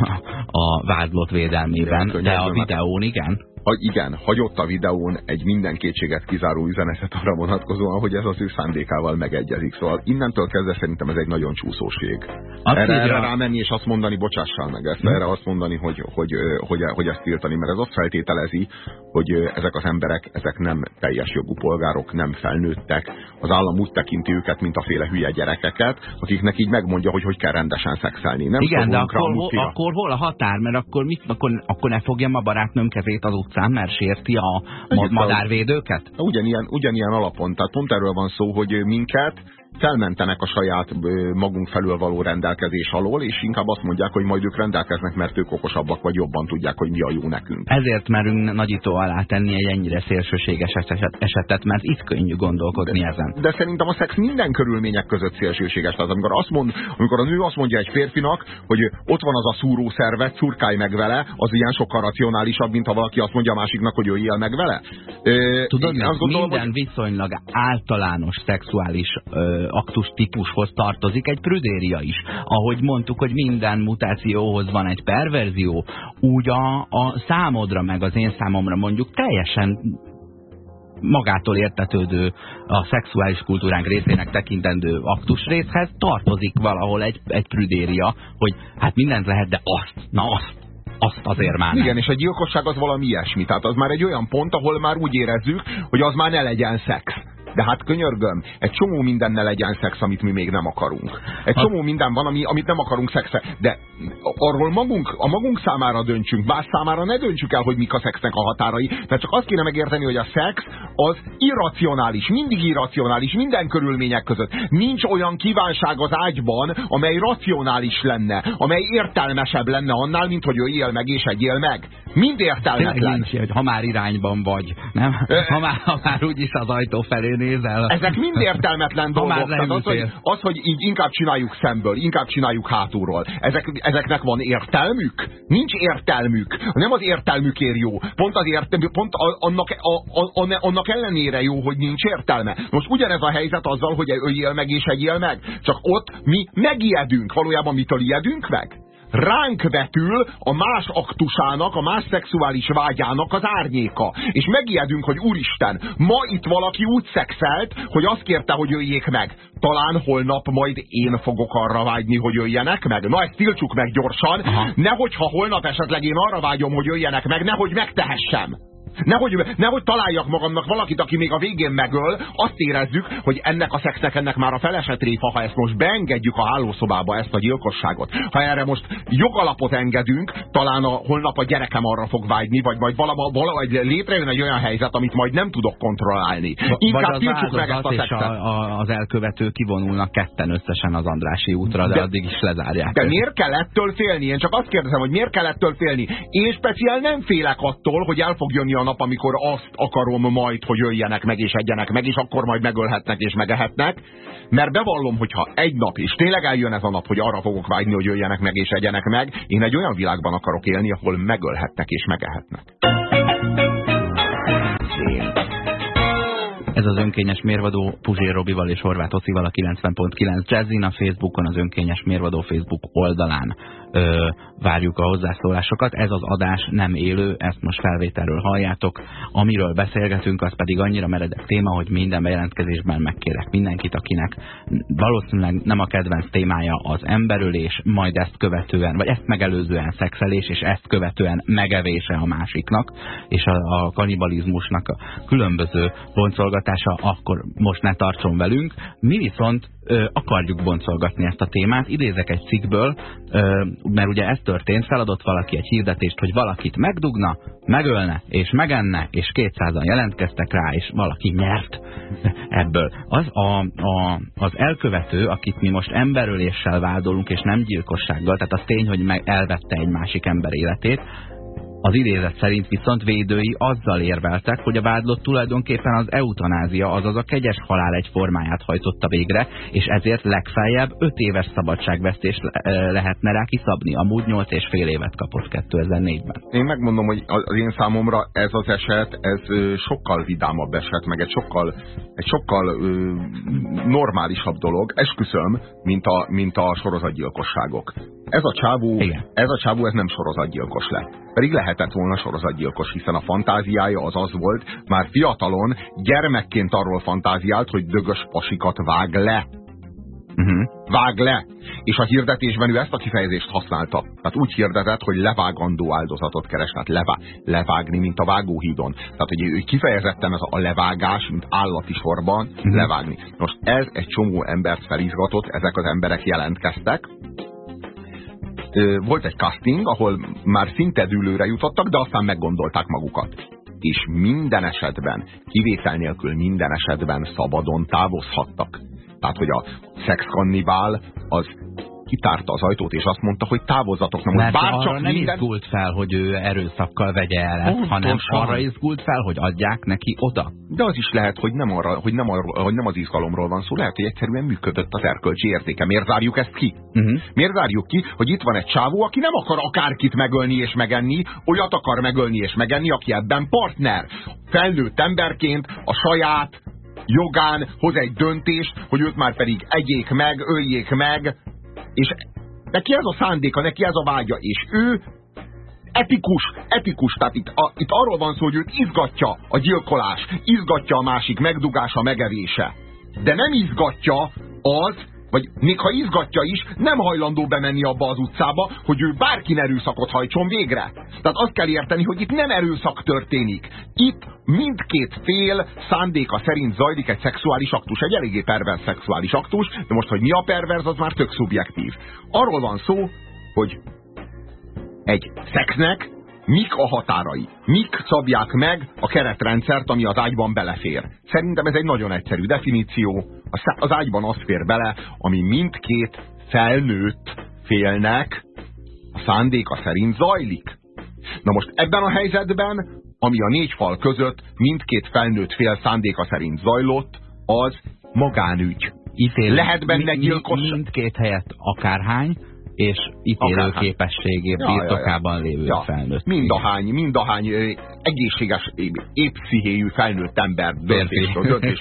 a vádlott védelmében, de a videón igen ha igen, hagyott a videón egy minden kétséget kizáró üzenetet arra vonatkozóan, hogy ez az ő szándékával megegyezik. Szóval innentől kezdve szerintem ez egy nagyon csúszóség. erre, erre rámenni és azt mondani, bocsássál meg ezt, erre azt mondani, hogy, hogy, hogy, hogy ezt tiltani, mert ez azt feltételezi, hogy ezek az emberek, ezek nem teljes jogú polgárok, nem felnőttek. Az állam úgy tekinti őket, mint a féle hülye gyerekeket, akiknek így megmondja, hogy hogy kell rendesen szexelni. Nem Igen, de akkor, hol, akkor hol a határ? Mert akkor, mit, akkor, akkor ne fogjam a barátnőm kezét az utcán, mert sérti a madárvédőket? Ugyanilyen, ugyanilyen alapon. Tehát pont erről van szó, hogy minket felmentenek a saját magunk felül való rendelkezés alól, és inkább azt mondják, hogy majd ők rendelkeznek, mert ők okosabbak, vagy jobban tudják, hogy mi a jó nekünk. Ezért merünk nagyító alá tenni egy ennyire szélsőséges esetet, mert itt könnyű gondolkodni de, ezen. De szerintem a szex minden körülmények között szélsőséges. Tehát amikor, azt mond, amikor a nő azt mondja egy férfinak, hogy ott van az a szúrószervet, szurkálj meg vele, az ilyen sokkal racionálisabb, mint ha valaki azt mondja a másiknak, hogy él meg vele. Tudod, azt gondolom, minden hogy... viszonylag általános szexuális ö, aktus típushoz tartozik egy prüdéria is. Ahogy mondtuk, hogy minden mutációhoz van egy perverzió, úgy a, a számodra, meg az én számomra mondjuk teljesen magától értetődő a szexuális kultúránk részének tekintendő aktusrészhez tartozik valahol egy, egy prüdéria, hogy hát mindent lehet, de azt, na azt, azt azért már nem. Igen, és a gyilkosság az valami ilyesmi. Tehát az már egy olyan pont, ahol már úgy érezzük, hogy az már ne legyen szex. De hát könyörgöm, egy csomó ne legyen szex, amit mi még nem akarunk. Egy csomó minden van, ami, amit nem akarunk szexe. De arról magunk, a magunk számára döntsünk, más számára ne döntsük el, hogy mik a szexnek a határai. Mert csak azt kéne megérteni, hogy a szex az irracionális, mindig irracionális, minden körülmények között. Nincs olyan kívánság az ágyban, amely racionális lenne, amely értelmesebb lenne annál, mint hogy él meg és egyél meg. Mind értelmetlen. Nincs, hogy ha már irányban vagy, nem? Ha már, ha már úgyis az ajtó felé nézel. Ezek mind értelmetlen dolgok. Tehát az, hogy, az, hogy így inkább csináljuk szemből, inkább csináljuk hátulról. Ezek, ezeknek van értelmük? Nincs értelmük. Nem az értelmükért jó. Pont, az értelmük, pont annak, a, a, annak ellenére jó, hogy nincs értelme. Most ugyanez a helyzet azzal, hogy öljél meg és egyél meg. Csak ott mi megijedünk. Valójában mitől ijedünk meg? Ránk vetül a más aktusának, a más szexuális vágyának az árnyéka. És megijedünk, hogy úristen, ma itt valaki úgy szexelt, hogy azt kérte, hogy jöjjék meg. Talán holnap majd én fogok arra vágyni, hogy jöjjenek meg. Na ezt tiltsuk meg gyorsan. Aha. Nehogy ha holnap esetleg én arra vágyom, hogy jöjjenek meg, nehogy megtehessem. Nehogy, nehogy találjak magamnak valakit, aki még a végén megöl, azt érezzük, hogy ennek a szexnek ennek már a feleset réfa, ha ezt most beengedjük a hálószobába, ezt a gyilkosságot. Ha erre most jogalapot engedünk, talán a, holnap a gyerekem arra fog vágyni, vagy majd valahogy, valahogy létrejön egy olyan helyzet, amit majd nem tudok kontrollálni. Inkább tiltsuk meg ezt a szexet. A, a, az elkövető kivonulnak ketten összesen az Andrási útra, de, de addig is lezárják. De miért kell ettől félni? Én csak azt kérdezem, hogy miért kell ettől félni? Én speciál nem félek attól, hogy el fog jönni a nap, amikor azt akarom majd, hogy jöjjenek meg és egyenek meg, és akkor majd megölhetnek és megehetnek. Mert bevallom, hogyha egy nap, és tényleg eljön ez a nap, hogy arra fogok vágyni, hogy jöjjenek meg és egyenek meg, én egy olyan világban akarok élni, ahol megölhetnek és megehetnek. Ez az önkényes mérvadó Puzsér Robival és Horváth Oszival a 90.9 Jazzin, a Facebookon az önkényes mérvadó Facebook oldalán ö, várjuk a hozzászólásokat. Ez az adás nem élő, ezt most felvételről halljátok. Amiről beszélgetünk, az pedig annyira meredek téma, hogy minden bejelentkezésben megkérek mindenkit, akinek valószínűleg nem a kedvenc témája az emberölés, majd ezt követően, vagy ezt megelőzően szexelés, és ezt követően megevése a másiknak, és a, a kanibalizmusnak a különböző boncolgatása, akkor most ne tartson velünk. Mi viszont ö, akarjuk boncolgatni ezt a témát. Idézek egy cikkből, ö, mert ugye ez történt, feladott valaki egy hirdetést, hogy valakit megdugna, megölne és megenne, és 200-an jelentkeztek rá, és valaki nyert ebből. Az, a, a, az elkövető, akit mi most emberöléssel vádolunk, és nem gyilkossággal, tehát az tény, hogy elvette egy másik ember életét, Az idézet szerint viszont védői azzal érveltek, hogy a vádlott tulajdonképpen az eutanázia, azaz a kegyes halál egy formáját hajtotta végre, és ezért legfeljebb 5 éves szabadságvesztés lehetne rá kiszabni. Amúgy 8 és fél évet kapott 2004-ben. Én megmondom, hogy az én számomra ez az eset, ez sokkal vidámabb eset, meg egy sokkal, egy sokkal ö, normálisabb dolog, esküszöm, mint a, mint a sorozatgyilkosságok. Ez a csávó, Igen. ez a csávó ez nem sorozatgyilkos lett. Pedig lehetett volna sorozatgyilkos, hiszen a fantáziája az az volt, már fiatalon, gyermekként arról fantáziált, hogy dögös pasikat vág le. Uh -huh. Vág le. És a hirdetésben ő ezt a kifejezést használta. Tehát úgy hirdetett, hogy levágandó áldozatot keres, tehát levá levágni, mint a vágóhídon. Tehát, hogy ő kifejezetten az a levágás, mint állati sorban uh -huh. levágni. Most ez egy csomó embert felizgatott, ezek az emberek jelentkeztek, volt egy casting, ahol már szinte dűlőre jutottak, de aztán meggondolták magukat. És minden esetben, kivétel nélkül minden esetben szabadon távozhattak. Tehát, hogy a szexkannibál az kitárta az ajtót, és azt mondta, hogy távozzatok. Nem, Mert bár arra nem minden... izgult fel, hogy ő erőszakkal vegye el ezt, Pontosan. hanem arra izgult fel, hogy adják neki oda. De az is lehet, hogy nem, arra, hogy, nem arra, hogy nem az izgalomról van szó, lehet, hogy egyszerűen működött az erkölcsi értéke. Miért zárjuk ezt ki? Uh mhm. -huh. Miért zárjuk ki, hogy itt van egy csávó, aki nem akar akárkit megölni és megenni, olyat akar megölni és megenni, aki ebben partner. Felnőtt emberként a saját jogán hoz egy döntést, hogy őt már pedig egyék meg, öljék meg, és neki ez a szándéka, neki ez a vágya, és ő etikus, etikus, tehát itt, a, itt arról van szó, hogy őt izgatja a gyilkolás, izgatja a másik megdugása, megevése. De nem izgatja az, vagy még ha izgatja is, nem hajlandó bemenni abba az utcába, hogy ő bárkin erőszakot hajtson végre. Tehát azt kell érteni, hogy itt nem erőszak történik. Itt mindkét fél szándéka szerint zajlik egy szexuális aktus, egy eléggé perverz szexuális aktus, de most, hogy mi a perverz, az már tök szubjektív. Arról van szó, hogy egy szexnek mik a határai? Mik szabják meg a keretrendszert, ami az ágyban belefér? Szerintem ez egy nagyon egyszerű definíció. Az ágyban az fér bele, ami mindkét felnőtt félnek a szándéka szerint zajlik. Na most ebben a helyzetben, ami a négy fal között mindkét felnőtt fél szándéka szerint zajlott, az magánügy. Ítél, Lehet benne gyilkos... Mindkét helyett akárhány, és ítélő képességé ja, birtokában ja, ja. lévő ja. felnőtt. Mindahány, mindahány egészséges, épp pszichéjű felnőtt ember döntést, döntést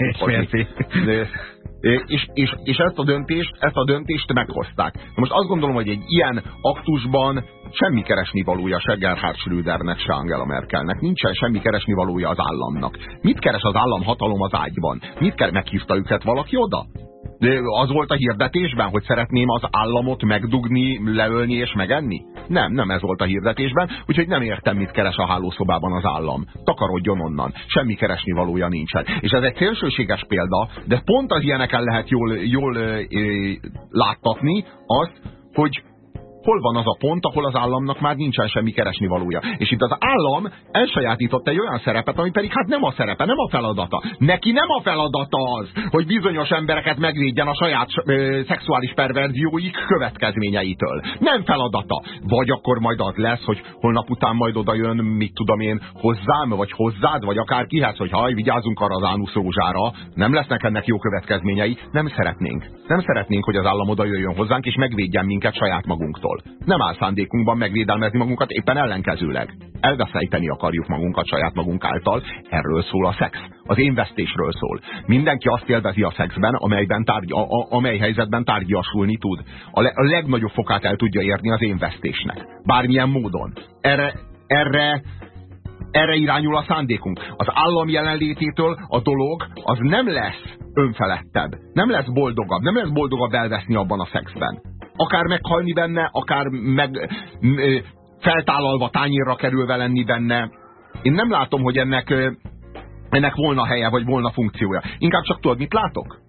és, és, és ezt, a döntést, ezt a döntést meghozták. Most azt gondolom, hogy egy ilyen aktusban semmi keresni valója se Gerhard Schrödernek, se Angela Merkelnek. Nincsen semmi keresni valója az államnak. Mit keres az államhatalom az ágyban? Mit kell, meghívta őket valaki oda? Az volt a hirdetésben, hogy szeretném az államot megdugni, leölni és megenni? Nem, nem ez volt a hirdetésben, úgyhogy nem értem, mit keres a hálószobában az állam. Takarodjon onnan, semmi keresni valója nincsen. És ez egy szélsőséges példa, de pont az ilyeneken lehet jól, jól ö, ö, láttatni azt, hogy hol van az a pont, ahol az államnak már nincsen semmi keresni valója. És itt az állam elsajátított egy olyan szerepet, ami pedig hát nem a szerepe, nem a feladata. Neki nem a feladata az, hogy bizonyos embereket megvédjen a saját ö, szexuális perverzióik következményeitől. Nem feladata. Vagy akkor majd az lesz, hogy holnap után majd oda jön, mit tudom én, hozzám, vagy hozzád, vagy akár kihez, hogy haj, vigyázzunk arra az ánusz rózsára, nem lesznek ennek jó következményei. Nem szeretnénk. Nem szeretnénk, hogy az állam oda jöjjön hozzánk, és megvédjen minket saját magunktól jól. Nem áll szándékunkban megvédelmezni magunkat, éppen ellenkezőleg. Elveszejteni akarjuk magunkat saját magunk által. Erről szól a szex. Az én vesztésről szól. Mindenki azt élvezi a szexben, amelyben tárgy, a, a, amely helyzetben tárgyasulni tud. A, le, a legnagyobb fokát el tudja érni az én vesztésnek. Bármilyen módon. Erre, erre erre irányul a szándékunk. Az állam jelenlététől a dolog az nem lesz önfelettebb, nem lesz boldogabb, nem lesz boldogabb elveszni abban a szexben akár meghalni benne, akár meg feltállalva tányérra kerülve lenni benne. Én nem látom, hogy ennek, ennek volna helye, vagy volna funkciója. Inkább csak tudod, mit látok?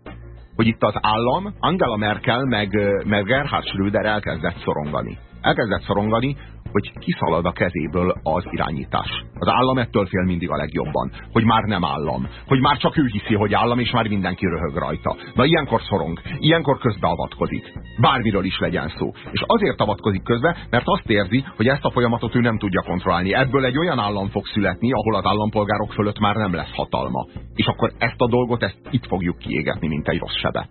Hogy itt az állam, Angela Merkel, meg, meg Gerhard Schröder elkezdett szorongani. Elkezdett szorongani, hogy kiszalad a kezéből az irányítás. Az állam ettől fél mindig a legjobban, hogy már nem állam, hogy már csak ő hiszi, hogy állam, és már mindenki röhög rajta. Na ilyenkor szorong, ilyenkor közbeavatkozik. Bármiről is legyen szó. És azért avatkozik közbe, mert azt érzi, hogy ezt a folyamatot ő nem tudja kontrollálni. Ebből egy olyan állam fog születni, ahol az állampolgárok fölött már nem lesz hatalma. És akkor ezt a dolgot ezt itt fogjuk kiégetni, mint egy rossz sebet.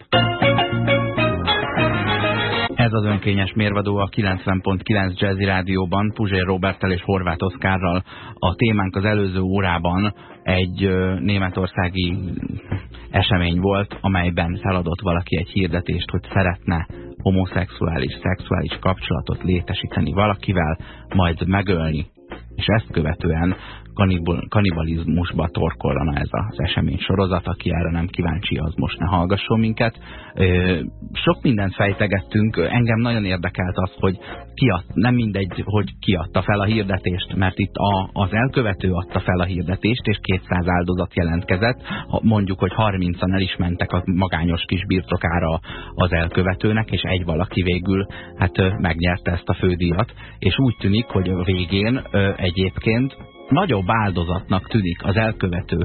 Ez az önkényes mérvadó a 90.9 Jazzy Rádióban, Puzsér Roberttel és Horváth Oszkárral. A témánk az előző órában egy németországi esemény volt, amelyben feladott valaki egy hirdetést, hogy szeretne homoszexuális, szexuális kapcsolatot létesíteni valakivel, majd megölni. És ezt követően kanibalizmusba torkollana ez az esemény sorozat, aki erre nem kíváncsi, az most ne hallgasson minket. Sok mindent fejtegettünk, engem nagyon érdekelt az, hogy ki ad, nem mindegy, hogy ki adta fel a hirdetést, mert itt a, az elkövető adta fel a hirdetést, és 200 áldozat jelentkezett, mondjuk, hogy 30-an el is mentek a magányos kis birtokára az elkövetőnek, és egy valaki végül hát megnyerte ezt a fődíjat, és úgy tűnik, hogy a végén egyébként nagyobb áldozatnak tűnik az elkövető,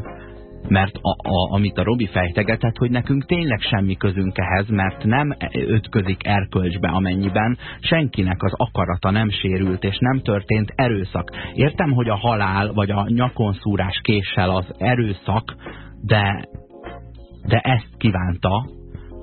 mert a, a, amit a Robi fejtegetett, hogy nekünk tényleg semmi közünk ehhez, mert nem ötközik erkölcsbe, amennyiben senkinek az akarata nem sérült, és nem történt erőszak. Értem, hogy a halál, vagy a nyakonszúrás késsel az erőszak, de, de ezt kívánta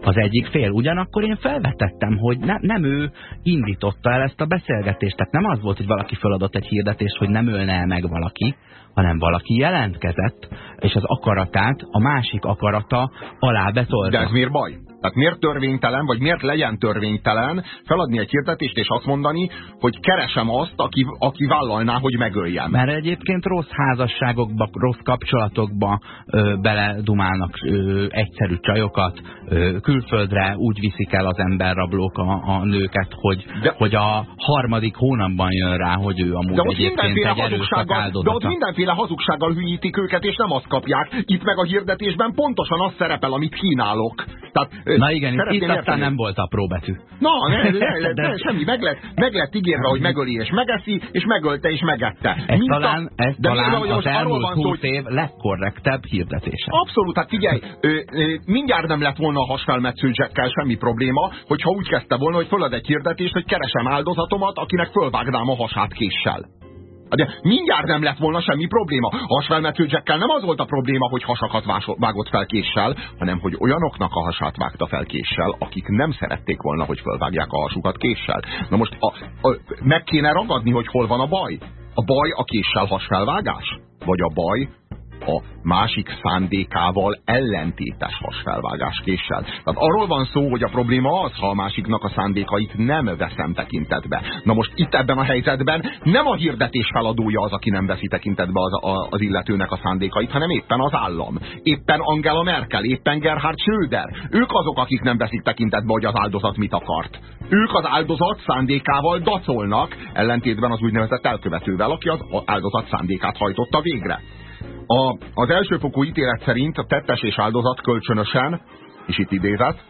az egyik fél. Ugyanakkor én felvetettem, hogy ne, nem ő indította el ezt a beszélgetést. Tehát nem az volt, hogy valaki feladott egy hirdetést, hogy nem ölne el meg valaki, hanem valaki jelentkezett, és az akaratát a másik akarata alá betolta. De ez miért baj? Tehát miért törvénytelen, vagy miért legyen törvénytelen feladni egy hirdetést és azt mondani, hogy keresem azt, aki, aki vállalná, hogy megöljem. Mert egyébként rossz házasságokba, rossz kapcsolatokba ö, beledumálnak ö, egyszerű csajokat, ö, külföldre úgy viszik el az emberrablók a, a nőket, hogy, de, hogy a harmadik hónapban jön rá, hogy ő amúgy egyébként egy erőszak De ott mindenféle hazugsággal hülyítik őket, és nem azt kapják. Itt meg a hirdetésben pontosan az szerepel, amit kínálok. Tehát Na igen, itt aztán nem volt apró betű. Na, ne, ne, ne, de... semmi, meg lett, meg lett ígérve, hogy megöli és megeszi, és megölte és megette. Ez Mint talán, a, ez de talán az, az elmúlt húsz év legkorrektebb hirdetése. Abszolút, hát figyelj, ö, ö, mindjárt nem lett volna a hasfelmetsző jackkel semmi probléma, hogyha úgy kezdte volna, hogy fölad egy hirdetést, hogy keresem áldozatomat, akinek fölvágnám a hasát késsel. De mindjárt nem lett volna semmi probléma. Hasfelmető nem az volt a probléma, hogy hasakat vágott fel késsel, hanem hogy olyanoknak a hasát vágta fel késsel, akik nem szerették volna, hogy fölvágják a hasukat késsel. Na most a, a, meg kéne ragadni, hogy hol van a baj. A baj a késsel hasfelvágás? Vagy a baj a másik szándékával ellentétes hasfelvágás késsel. Tehát arról van szó, hogy a probléma az, ha a másiknak a szándékait nem veszem tekintetbe. Na most itt ebben a helyzetben nem a hirdetés feladója az, aki nem veszi tekintetbe az, a, az illetőnek a szándékait, hanem éppen az állam. Éppen Angela Merkel, éppen Gerhard Schröder. Ők azok, akik nem veszik tekintetbe, hogy az áldozat mit akart. Ők az áldozat szándékával dacolnak, ellentétben az úgynevezett elkövetővel, aki az áldozat szándékát hajtotta végre. A, az elsőfokú ítélet szerint a tettes és áldozat kölcsönösen, és itt idézet,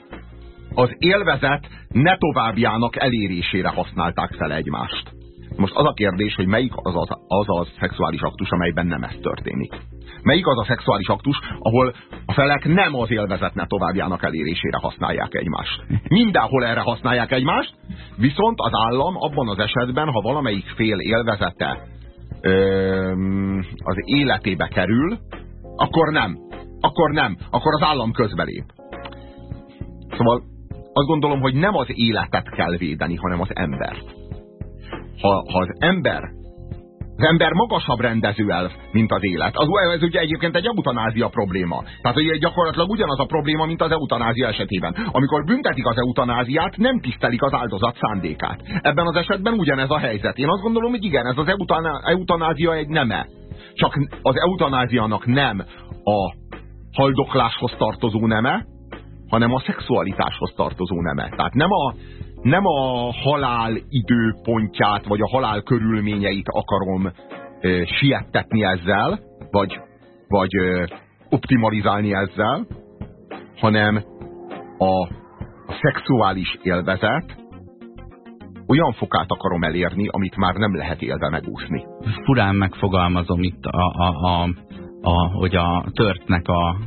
az élvezet ne továbbjának elérésére használták fel egymást. Most az a kérdés, hogy melyik az az, az, az szexuális aktus, amelyben nem ez történik. Melyik az a szexuális aktus, ahol a felek nem az élvezet ne továbbjának elérésére használják egymást. Mindenhol erre használják egymást, viszont az állam abban az esetben, ha valamelyik fél élvezete az életébe kerül, akkor nem. Akkor nem. Akkor az állam közbelép. Szóval azt gondolom, hogy nem az életet kell védeni, hanem az embert. Ha, ha az ember az ember magasabb rendező elv, mint az élet. Az, ez ugye egyébként egy eutanázia probléma. Tehát hogy gyakorlatilag ugyanaz a probléma, mint az eutanázia esetében. Amikor büntetik az eutanáziát, nem tisztelik az áldozat szándékát. Ebben az esetben ugyanez a helyzet. Én azt gondolom, hogy igen, ez az eutanázia egy neme. Csak az eutanáziának nem a haldokláshoz tartozó neme, hanem a szexualitáshoz tartozó neme. Tehát nem a, nem a halál időpontját, vagy a halál körülményeit akarom ö, siettetni ezzel, vagy, vagy ö, optimalizálni ezzel, hanem a, a szexuális élvezet olyan fokát akarom elérni, amit már nem lehet élve megúszni. Furán megfogalmazom itt, a, a, a, a, hogy a törtnek a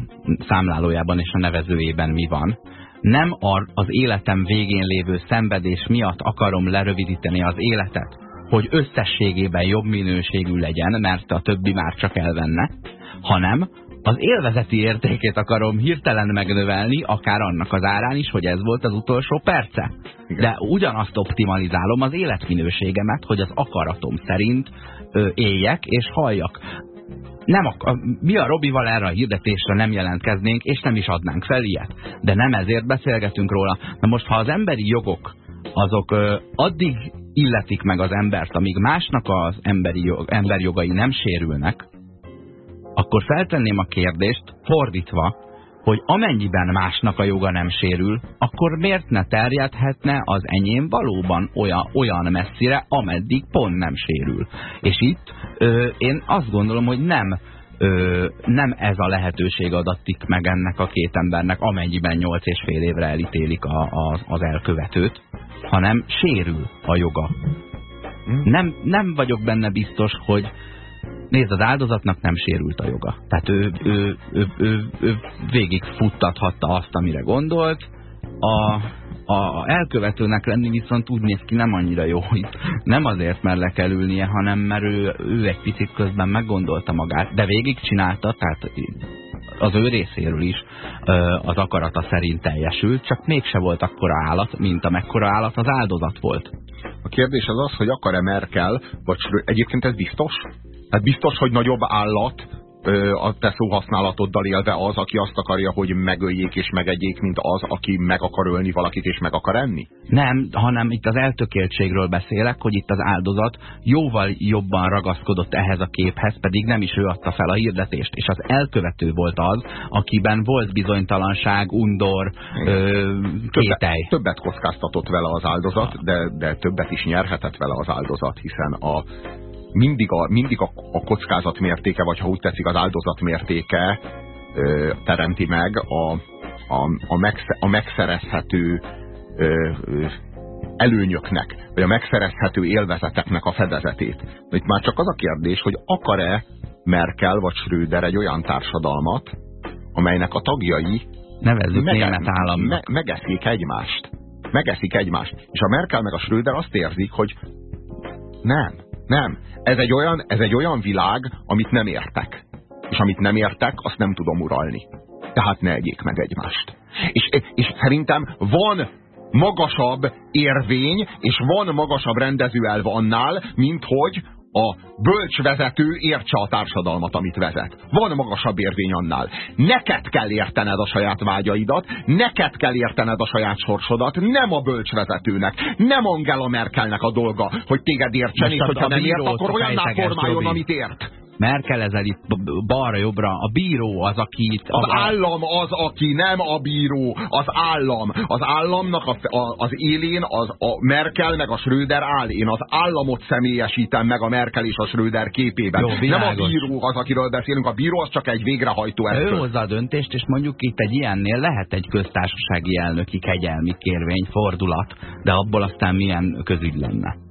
számlálójában és a nevezőjében mi van. Nem az életem végén lévő szenvedés miatt akarom lerövidíteni az életet, hogy összességében jobb minőségű legyen, mert a többi már csak elvenne, hanem az élvezeti értékét akarom hirtelen megnövelni, akár annak az árán is, hogy ez volt az utolsó perce. De ugyanazt optimalizálom az életminőségemet, hogy az akaratom szerint ö, éljek és halljak. Nem a, mi a Robival erre a hirdetésre nem jelentkeznénk, és nem is adnánk fel ilyet. De nem ezért beszélgetünk róla. Na most, ha az emberi jogok azok ö, addig illetik meg az embert, amíg másnak az emberi jog, emberjogai nem sérülnek, akkor feltenném a kérdést fordítva, hogy amennyiben másnak a joga nem sérül, akkor miért ne terjedhetne az enyém valóban olyan, olyan messzire, ameddig pont nem sérül. És itt ö, én azt gondolom, hogy nem ö, nem ez a lehetőség adatik meg ennek a két embernek, amennyiben nyolc és fél évre elítélik a, a, az elkövetőt, hanem sérül a joga. Hm? Nem, nem vagyok benne biztos, hogy Nézd, az áldozatnak nem sérült a joga. Tehát ő, ő, ő, ő, ő végig futtathatta azt, amire gondolt. A, a elkövetőnek lenni viszont úgy néz ki nem annyira jó, hogy nem azért, mert le kell ülnie, hanem mert ő, ő egy picit közben meggondolta magát, de végig csinálta, tehát az ő részéről is az akarata szerint teljesült, csak mégse volt akkora állat, mint amekkora állat az áldozat volt. A kérdés az az, hogy akar-e Merkel, vagy egyébként ez biztos? Hát biztos, hogy nagyobb állat a te szóhasználatoddal élve az, aki azt akarja, hogy megöljék és megegyék, mint az, aki meg akar ölni valakit és meg akar enni? Nem, hanem itt az eltökéltségről beszélek, hogy itt az áldozat jóval jobban ragaszkodott ehhez a képhez, pedig nem is ő adta fel a hirdetést. És az elkövető volt az, akiben volt bizonytalanság, undor, ö, kételj. Többet, többet kockáztatott vele az áldozat, de, de többet is nyerhetett vele az áldozat, hiszen a mindig a, mindig a, a kockázat mértéke, vagy ha úgy tetszik, az áldozat mértéke ö, teremti meg a, a, a, megsze, a megszerezhető ö, ö, előnyöknek, vagy a megszerezhető élvezeteknek a fedezetét. Itt már csak az a kérdés, hogy akar-e Merkel vagy Schröder egy olyan társadalmat, amelynek a tagjai Nevezzük mege német államnak. Me megeszik egymást. Megeszik egymást. És a Merkel meg a Schröder azt érzik, hogy nem, nem. Ez egy, olyan, ez egy olyan világ, amit nem értek. És amit nem értek, azt nem tudom uralni. Tehát ne egyék meg egymást. És, és szerintem van magasabb érvény, és van magasabb rendezőelv annál, mint hogy a bölcsvezető értse a társadalmat, amit vezet. Van magasabb érvény annál. Neked kell értened a saját vágyaidat, neked kell értened a saját sorsodat, nem a bölcsvezetőnek, nem Angela Merkelnek a dolga, hogy téged értsen, és hogyha nem ért, akkor olyanná formáljon, amit ért. Merkel ezzel itt balra-jobbra. A bíró az, aki itt... Az a... állam az, aki nem a bíró. Az állam. Az államnak a, a, az élén az a Merkel meg a Schröder áll. Én az államot személyesítem meg a Merkel és a Schröder képében. Jó, nem a bíró az, akiről beszélünk. A bíró az csak egy végrehajtó eszköz. Ő hozza a döntést, és mondjuk itt egy ilyennél lehet egy köztársasági elnöki kegyelmi kérvény, fordulat, de abból aztán milyen közügy lenne.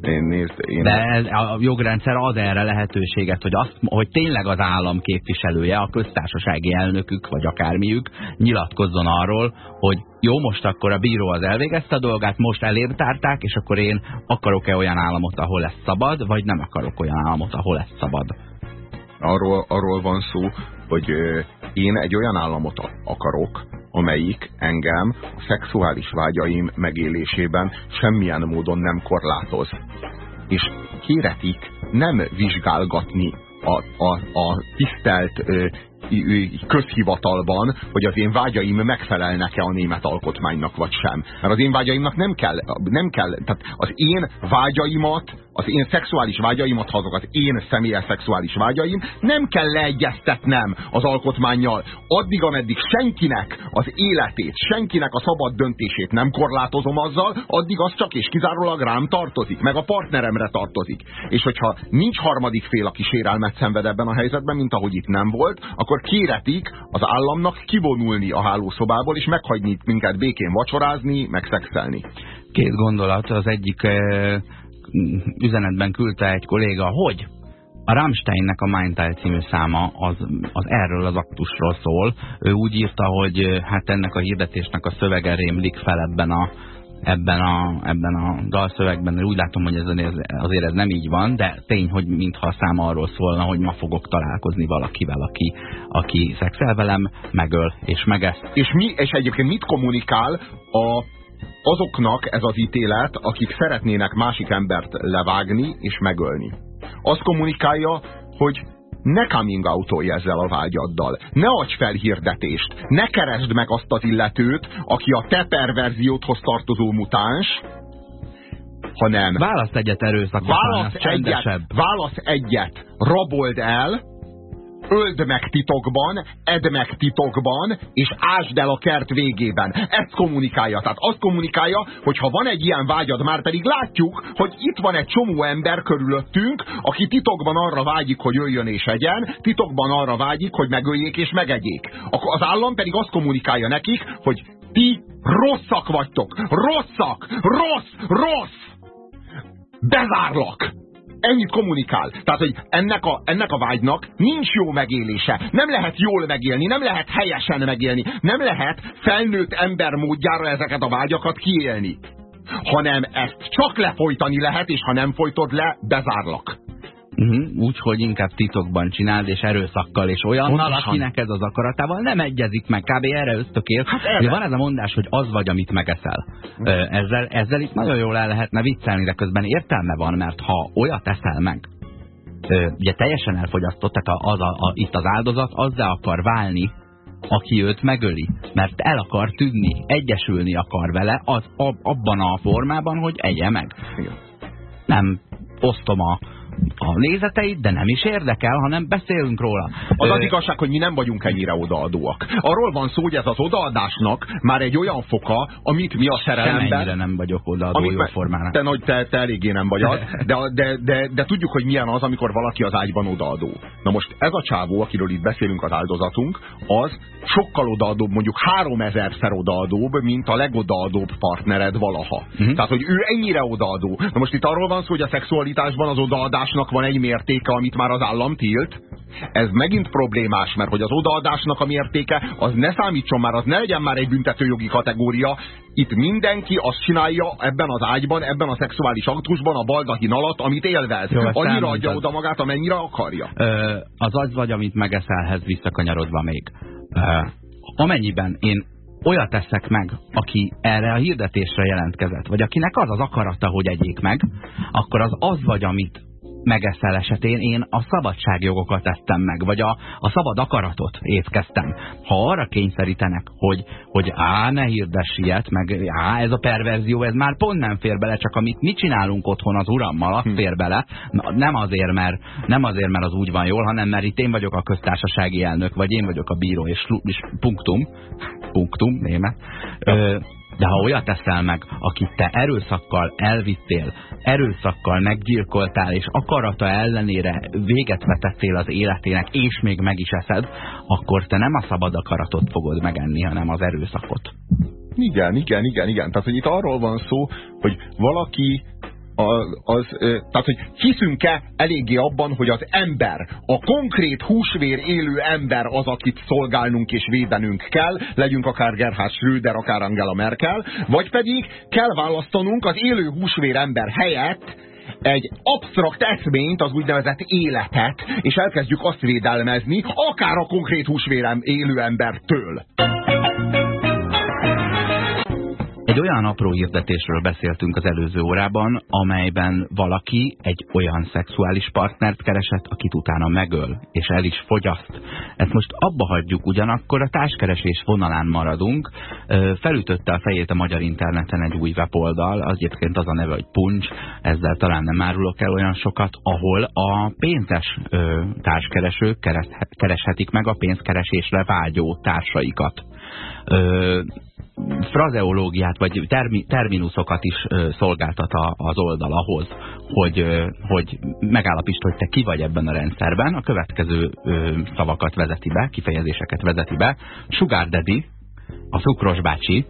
Én nézd, én... De ez, a jogrendszer ad erre lehetőséget, hogy, azt, hogy tényleg az állam képviselője, a köztársasági elnökük, vagy akármiük nyilatkozzon arról, hogy jó, most akkor a bíró az elvégezte a dolgát, most elébb tárták, és akkor én akarok-e olyan államot, ahol ez szabad, vagy nem akarok olyan államot, ahol ez szabad. Arról, arról van szó, hogy én egy olyan államot akarok, amelyik engem a szexuális vágyaim megélésében semmilyen módon nem korlátoz. És kéretik nem vizsgálgatni a, a, a tisztelt közhivatalban, hogy az én vágyaim megfelelnek-e a német alkotmánynak, vagy sem. Mert az én vágyaimnak nem kell, nem kell, tehát az én vágyaimat az én szexuális vágyaimat, ha azok az én személyes szexuális vágyaim, nem kell leegyeztetnem az alkotmányjal. Addig, ameddig senkinek az életét, senkinek a szabad döntését nem korlátozom azzal, addig az csak és kizárólag rám tartozik, meg a partneremre tartozik. És hogyha nincs harmadik fél, aki sérelmet szenved ebben a helyzetben, mint ahogy itt nem volt, akkor akkor kéretik az államnak kivonulni a hálószobából, és meghagyni minket békén vacsorázni, meg szexelni. Két gondolat, az egyik eh, üzenetben küldte egy kolléga, hogy a Rammsteinnek a Mindtile című száma az, az erről az aktusról szól. Ő úgy írta, hogy eh, hát ennek a hirdetésnek a szövege rémlik fel ebben a ebben a, ebben a dalszövegben, úgy látom, hogy ez azért ez nem így van, de tény, hogy mintha a száma arról szólna, hogy ma fogok találkozni valakivel, aki, aki szexel velem, megöl és megesz. És, mi, és egyébként mit kommunikál a, azoknak ez az ítélet, akik szeretnének másik embert levágni és megölni? Azt kommunikálja, hogy ne coming out ezzel a vágyaddal. Ne adj fel hirdetést. Ne keresd meg azt az illetőt, aki a te perverziódhoz tartozó mutáns, hanem... Válasz egyet erőszakot, válasz egyet, válasz egyet, rabold el, öld meg titokban, edd meg titokban, és ásd el a kert végében. Ezt kommunikálja. Tehát azt kommunikálja, hogy ha van egy ilyen vágyad, már pedig látjuk, hogy itt van egy csomó ember körülöttünk, aki titokban arra vágyik, hogy jöjjön és egyen, titokban arra vágyik, hogy megöljék és megegyék. Az állam pedig azt kommunikálja nekik, hogy ti rosszak vagytok. Rosszak! Rossz! Rossz! Bezárlak! Ennyit kommunikál. Tehát, hogy ennek a, ennek a vágynak nincs jó megélése. Nem lehet jól megélni, nem lehet helyesen megélni, nem lehet felnőtt ember módjára ezeket a vágyakat kiélni. Hanem ezt csak lefolytani lehet, és ha nem folytod le, bezárlak. Uh mhm, -huh. Úgy, hogy inkább titokban csináld, és erőszakkal, és olyannal, Pontosan. akinek ez az akaratával nem egyezik meg. Kb. erre ösztökél. Hát erre. Van ez a mondás, hogy az vagy, amit megeszel. Uh -huh. Ezzel, ezzel itt nagyon jól el lehetne viccelni, de közben értelme van, mert ha olyat teszel meg, ugye teljesen elfogyasztott, tehát az a, a, itt az áldozat azzal akar válni, aki őt megöli, mert el akar tűnni, egyesülni akar vele az, ab, abban a formában, hogy egye meg. Igen. Nem osztom a a nézeteit, de nem is érdekel, hanem beszélünk róla. Az az igazság, hogy mi nem vagyunk ennyire odaadóak. Arról van szó, hogy ez az odaadásnak már egy olyan foka, amit mi a szerelemben... Semennyire nem vagyok odaadó jó formának. Te, nagy, te, te eléggé nem vagy az, de, de, de, de tudjuk, hogy milyen az, amikor valaki az ágyban odaadó. Na most ez a csávó, akiről itt beszélünk az áldozatunk, az sokkal odaadóbb, mondjuk három ezerszer odaadóbb, mint a legodaadóbb partnered valaha. Mhm. -huh. Tehát, hogy ő ennyire odaadó. Na most itt arról van szó, hogy a szexualitásban az odaadásnak van egy mértéke, amit már az állam tilt. Ez megint problémás, mert hogy az odaadásnak a mértéke, az ne számítson már, az ne legyen már egy büntetőjogi kategória. Itt mindenki azt csinálja ebben az ágyban, ebben a szexuális aktusban, a baldahin alatt, amit élvez. Jó, Annyira adja oda magát, amennyire akarja. Ö, az az vagy, amit megeszelhez visszakanyarodva még amennyiben én olyat teszek meg, aki erre a hirdetésre jelentkezett, vagy akinek az az akarata, hogy egyék meg, akkor az az vagy, amit megeszel esetén én a szabadságjogokat tettem meg, vagy a, a szabad akaratot étkeztem. Ha arra kényszerítenek, hogy, hogy á, ne hirdess ilyet, meg á, ez a perverzió, ez már pont nem fér bele, csak amit mi csinálunk otthon az urammal, az hm. fér bele. Nem azért, mert, nem azért, mert az úgy van jól, hanem mert itt én vagyok a köztársasági elnök, vagy én vagyok a bíró, és, és punktum, punktum, német. Ö, de ha olyat teszel meg, akit te erőszakkal elvittél, erőszakkal meggyilkoltál, és akarata ellenére véget vetettél az életének, és még meg is eszed, akkor te nem a szabad akaratot fogod megenni, hanem az erőszakot. Igen, igen, igen, igen. Tehát, hogy itt arról van szó, hogy valaki az, tehát, hogy hiszünk-e eléggé abban, hogy az ember, a konkrét húsvér élő ember az, akit szolgálnunk és védenünk kell, legyünk akár Gerhard Schröder, akár Angela Merkel, vagy pedig kell választanunk az élő húsvér ember helyett egy absztrakt eszményt, az úgynevezett életet, és elkezdjük azt védelmezni, akár a konkrét húsvérem élő embertől. Egy olyan apró hirdetésről beszéltünk az előző órában, amelyben valaki egy olyan szexuális partnert keresett, akit utána megöl, és el is fogyaszt. Ezt most abba hagyjuk, ugyanakkor a társkeresés vonalán maradunk. Felütötte a fejét a magyar interneten egy új weboldal, az egyébként az a neve, hogy Puncs, ezzel talán nem árulok el olyan sokat, ahol a pénzes társkeresők kereshetik meg a pénzkeresésre vágyó társaikat frazeológiát, vagy termi, terminuszokat is szolgáltat az oldal ahhoz, hogy, hogy megállapítsd, hogy te ki vagy ebben a rendszerben. A következő szavakat vezeti be, kifejezéseket vezeti be. Sugar Daddy, a cukros bácsi,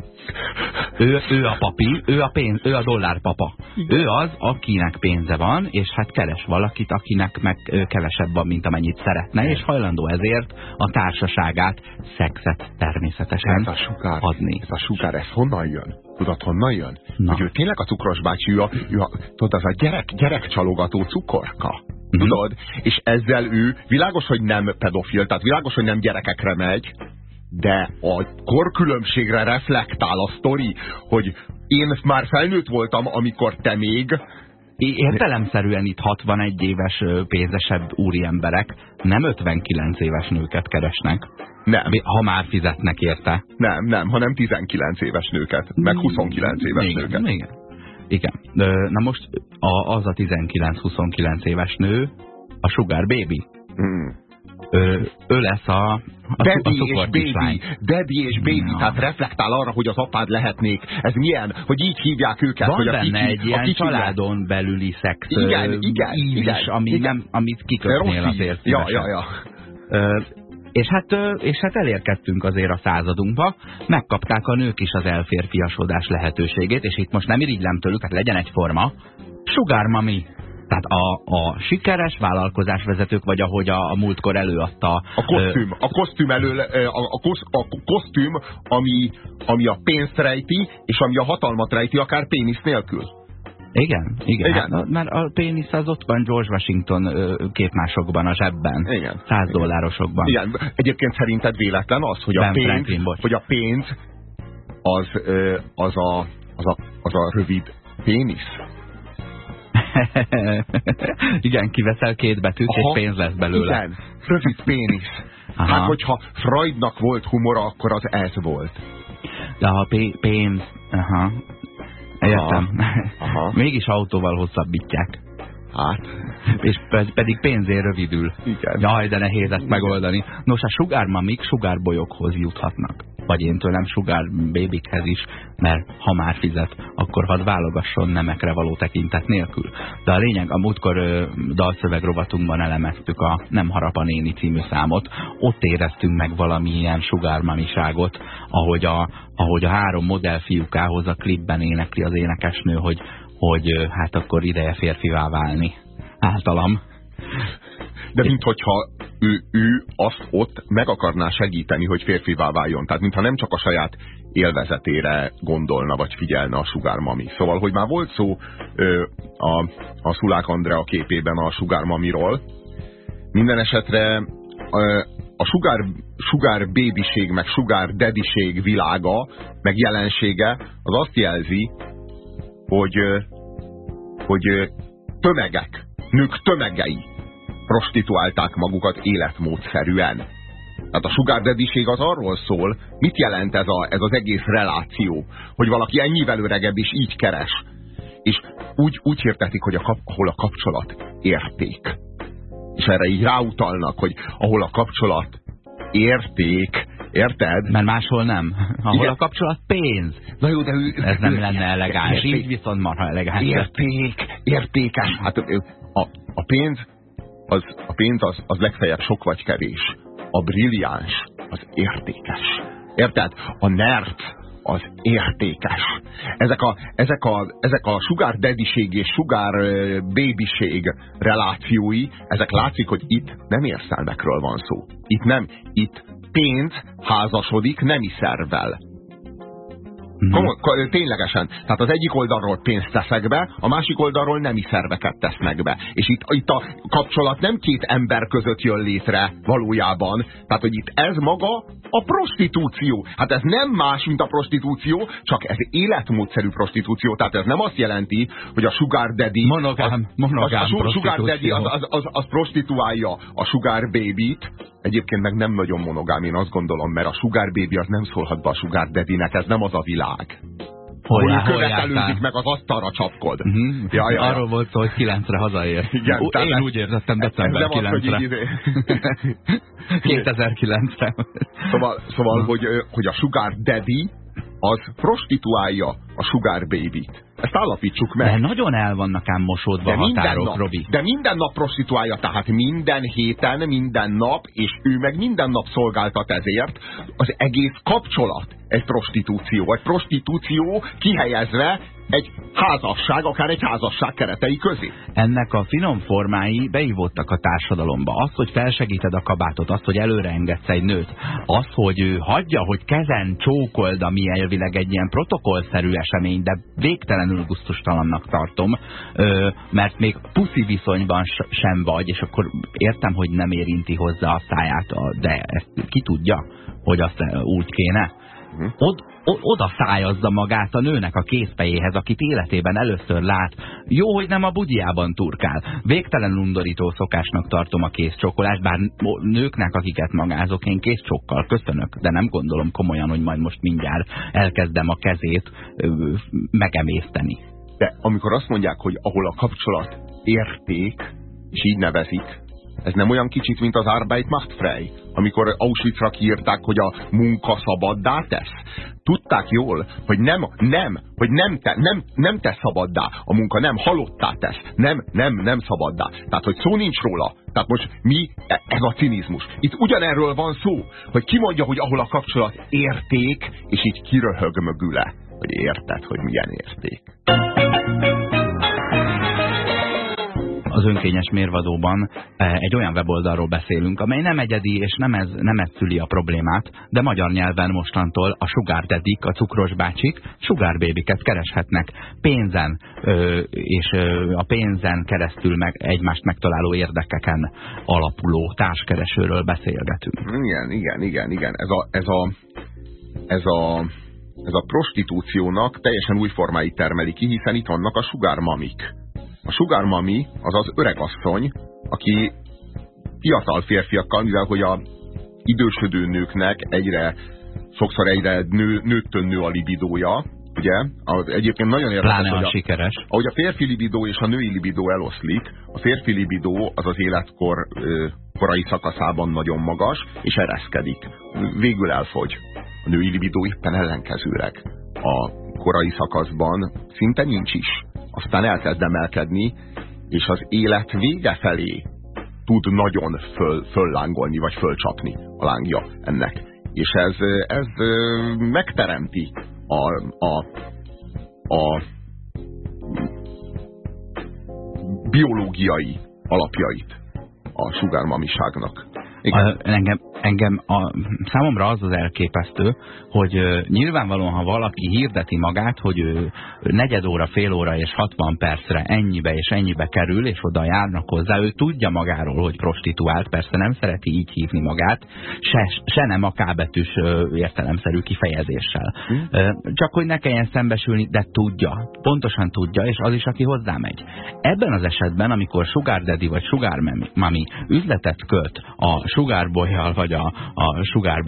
ő, ő a papi, ő a, pénz, ő a dollárpapa. Ő az, akinek pénze van, és hát keres valakit, akinek meg kevesebb van, mint amennyit szeretne, és hajlandó ezért a társaságát, szexet természetesen ez a sugár, adni. Ez a sugár, ez honnan jön? Tudod, honnan jön? Na. Hogy ő tényleg a cukros bácsi, ő a, ő a, tudod, az a gyerek, gyerekcsalogató cukorka. Mhm. Tudod? És ezzel ő, világos, hogy nem pedofil, tehát világos, hogy nem gyerekekre megy, de a korkülönbségre reflektál a sztori, hogy én már felnőtt voltam, amikor te még... Értelemszerűen itt 61 éves pénzesebb úriemberek nem 59 éves nőket keresnek. Nem. Ha már fizetnek érte. Nem, nem, hanem 19 éves nőket, meg 29 éves igen, nőket. Igen. Igen. Na most az a 19-29 éves nő a Sugar Baby. Hmm ő, lesz a, a, Daddy a és baby, Daddy és baby, no. tehát reflektál arra, hogy az apád lehetnék. Ez milyen, hogy így hívják őket. Van hogy a benne kicsi, egy ilyen kicsi családon belüli szex igen, igen, ív igen, is, ami igen. Nem, amit kikötnél azért ja, ja, ja. Ö, és hát, és hát elérkeztünk azért a századunkba, megkapták a nők is az elférfiasodás lehetőségét, és itt most nem irigylem tőlük, hát legyen egy forma. Sugar mami. Tehát a, a sikeres vállalkozásvezetők, vagy ahogy a, a múltkor előadta... A kosztüm, a kosztüm elő, a, a, kosz, a kosztüm, ami, ami a pénzt rejti, és ami a hatalmat rejti, akár pénisz nélkül. Igen, igen. igen. Hát, mert a pénisz az ott van George Washington képmásokban, a zsebben. Igen. 100 dollárosokban. Igen. Egyébként szerinted véletlen az, hogy a, pénz, hogy a pénz az, az, a, az, a, az a rövid pénisz? Igen, kiveszel két betűt, Aha, és pénz lesz belőle. Igen, rövid pénisz. Aha. Hát, hogyha Freudnak volt humora, akkor az ez volt. De ha pénz... Aha. Értem. Aha. Aha. Mégis autóval hosszabbítják. Hát. És pedig pénzért rövidül. Igen. Jaj, de nehéz ezt megoldani. Nos, a sugármamik sugárbolyokhoz juthatnak vagy én tőlem sugár bébikhez is, mert ha már fizet, akkor hadd válogasson nemekre való tekintet nélkül. De a lényeg, a múltkor ö, dalszöveg rovatunkban elemeztük a Nem harap a néni című számot, ott éreztünk meg valamilyen sugármamiságot, ahogy a, ahogy a három modellfiúkához a klipben énekli az énekesnő, hogy, hogy hát akkor ideje férfivá válni. Általam. De minthogyha ő, ő azt ott meg akarná segíteni, hogy férfivá váljon. Tehát mintha nem csak a saját élvezetére gondolna, vagy figyelne a sugármami. Szóval, hogy már volt szó ö, a, a Szulák Andrea képében a sugármamiról, minden esetre ö, a sugár, sugár bébiség, meg sugár dediség világa, meg jelensége, az azt jelzi, hogy, hogy tömegek, nők tömegei prostituálták magukat életmódszerűen. Tehát a sugar daddy az arról szól, mit jelent ez, a, ez az egész reláció, hogy valaki ennyivel öregebb is így keres. És úgy, úgy hirtetik, hogy a kap, ahol a kapcsolat érték. És erre így ráutalnak, hogy ahol a kapcsolat érték, érted? Mert máshol nem. Ahol Igen. a kapcsolat pénz. Na jó, de ő, Ez nem lenne elegáns, így viszont marha elegáns. Érték, értékes. Hát a, a pénz az, a pénz az, az legfeljebb sok vagy kevés. A brilliáns az értékes. Érted? A nerd az értékes. Ezek a, ezek a, ezek a sugár dediség és sugár bébiség relációi, ezek látszik, hogy itt nem érzelmekről van szó. Itt nem, itt pénz házasodik nemi szervvel. Mm. Ténylegesen. Tehát az egyik oldalról pénzt teszek be, a másik oldalról nemi szerveket tesznek be. És itt, itt a kapcsolat nem két ember között jön létre valójában. Tehát, hogy itt ez maga a prostitúció. Hát ez nem más, mint a prostitúció, csak ez életmódszerű prostitúció. Tehát ez nem azt jelenti, hogy a sugar daddy... Monogám, monogám az, a sugar daddy az, az, az, az prostituálja a sugar baby-t, Egyébként meg nem nagyon monogám, én azt gondolom, mert a sugar baby az nem szólhat be a sugar daddy-nek, ez nem az a világ. Hol, hol követelődik meg az asztalra csapkod. Uh -huh. ja, ja, Arról volt szó, hogy kilencre hazaér. Igen, Én tehát úgy értettem december 9-re. 2009-re. Szóval, szóval hogy, hogy a sugar daddy az prostituálja a sugar baby-t. Ezt állapítsuk meg. De nagyon el vannak ám mosódva de minden határok, nap, Robi. De minden nap prostituálja, tehát minden héten, minden nap, és ő meg minden nap szolgáltat ezért. Az egész kapcsolat egy prostitúció. Egy prostitúció kihelyezve egy házasság, akár egy házasság keretei közé. Ennek a finom formái beivódtak a társadalomba. Az, hogy felsegíted a kabátot, az, hogy előre engedsz egy nőt, az, hogy ő hagyja, hogy kezen csókold, ami elvileg egy ilyen protokollszerű esemény, de végtelenül gusztustalannak tartom, mert még puszi viszonyban sem vagy, és akkor értem, hogy nem érinti hozzá a száját, de ezt ki tudja, hogy azt úgy kéne. Mhm. Od, oda szájazza magát a nőnek a kézpejéhez, akit életében először lát. Jó, hogy nem a bugyjában turkál. Végtelen undorító szokásnak tartom a kézcsokolást, bár nőknek, akiket magázok, én kézcsokkal köszönök, de nem gondolom komolyan, hogy majd most mindjárt elkezdem a kezét ö, megemészteni. De amikor azt mondják, hogy ahol a kapcsolat érték, és így nevezik, ez nem olyan kicsit, mint az Arbeit macht frei, amikor Auschwitzra kiírták, hogy a munka szabaddá tesz. Tudták jól, hogy nem, nem, hogy nem, te, nem, nem tesz szabaddá, a munka nem halottá tesz, nem, nem, nem szabaddá. Tehát, hogy szó nincs róla. Tehát most mi, e, ez a cinizmus. Itt ugyanerről van szó, hogy ki mondja, hogy ahol a kapcsolat érték, és így kiröhög mögüle, hogy érted, hogy milyen érték az önkényes mérvadóban e, egy olyan weboldalról beszélünk, amely nem egyedi és nem ez, nem ez szüli a problémát, de magyar nyelven mostantól a sugar dedik, a cukros bácsik sugar babyket kereshetnek pénzen, és a pénzen keresztül meg egymást megtaláló érdekeken alapuló társkeresőről beszélgetünk. Igen, igen, igen, igen. Ez a, ez a, ez a ez a prostitúciónak teljesen új formáit termeli ki, hiszen itt vannak a sugármamik. A sugar mami az az öregasszony, aki fiatal férfiakkal, mivel hogy a idősödő nőknek egyre, sokszor egyre nő, nőttön nő a libidója, ugye? Az egyébként nagyon érdekes, Pláne hogy a, sikeres. ahogy a férfi libidó és a női libidó eloszlik, a férfi libidó az az életkor ö, korai szakaszában nagyon magas, és ereszkedik. Végül elfogy. A női libidó éppen ellenkezőleg. A korai szakaszban szinte nincs is aztán elkezd emelkedni, és az élet vége felé tud nagyon föl, föllángolni, vagy fölcsapni a lángja ennek. És ez, ez megteremti a, a, a biológiai alapjait a sugármamiságnak. Igen. A, engem, engem a, számomra az az elképesztő, hogy uh, nyilvánvalóan, ha valaki hirdeti magát, hogy ő negyed óra, fél óra és 60 percre ennyibe és ennyibe kerül, és oda járnak hozzá, ő tudja magáról, hogy prostituált, persze nem szereti így hívni magát, se, se nem a kábetűs értelemszerű kifejezéssel. Uh, csak hogy ne kelljen szembesülni, de tudja, pontosan tudja, és az is, aki hozzámegy. Ebben az esetben, amikor Sugar Daddy vagy Sugar Mami üzletet köt a Sugar vagy a, a Sugar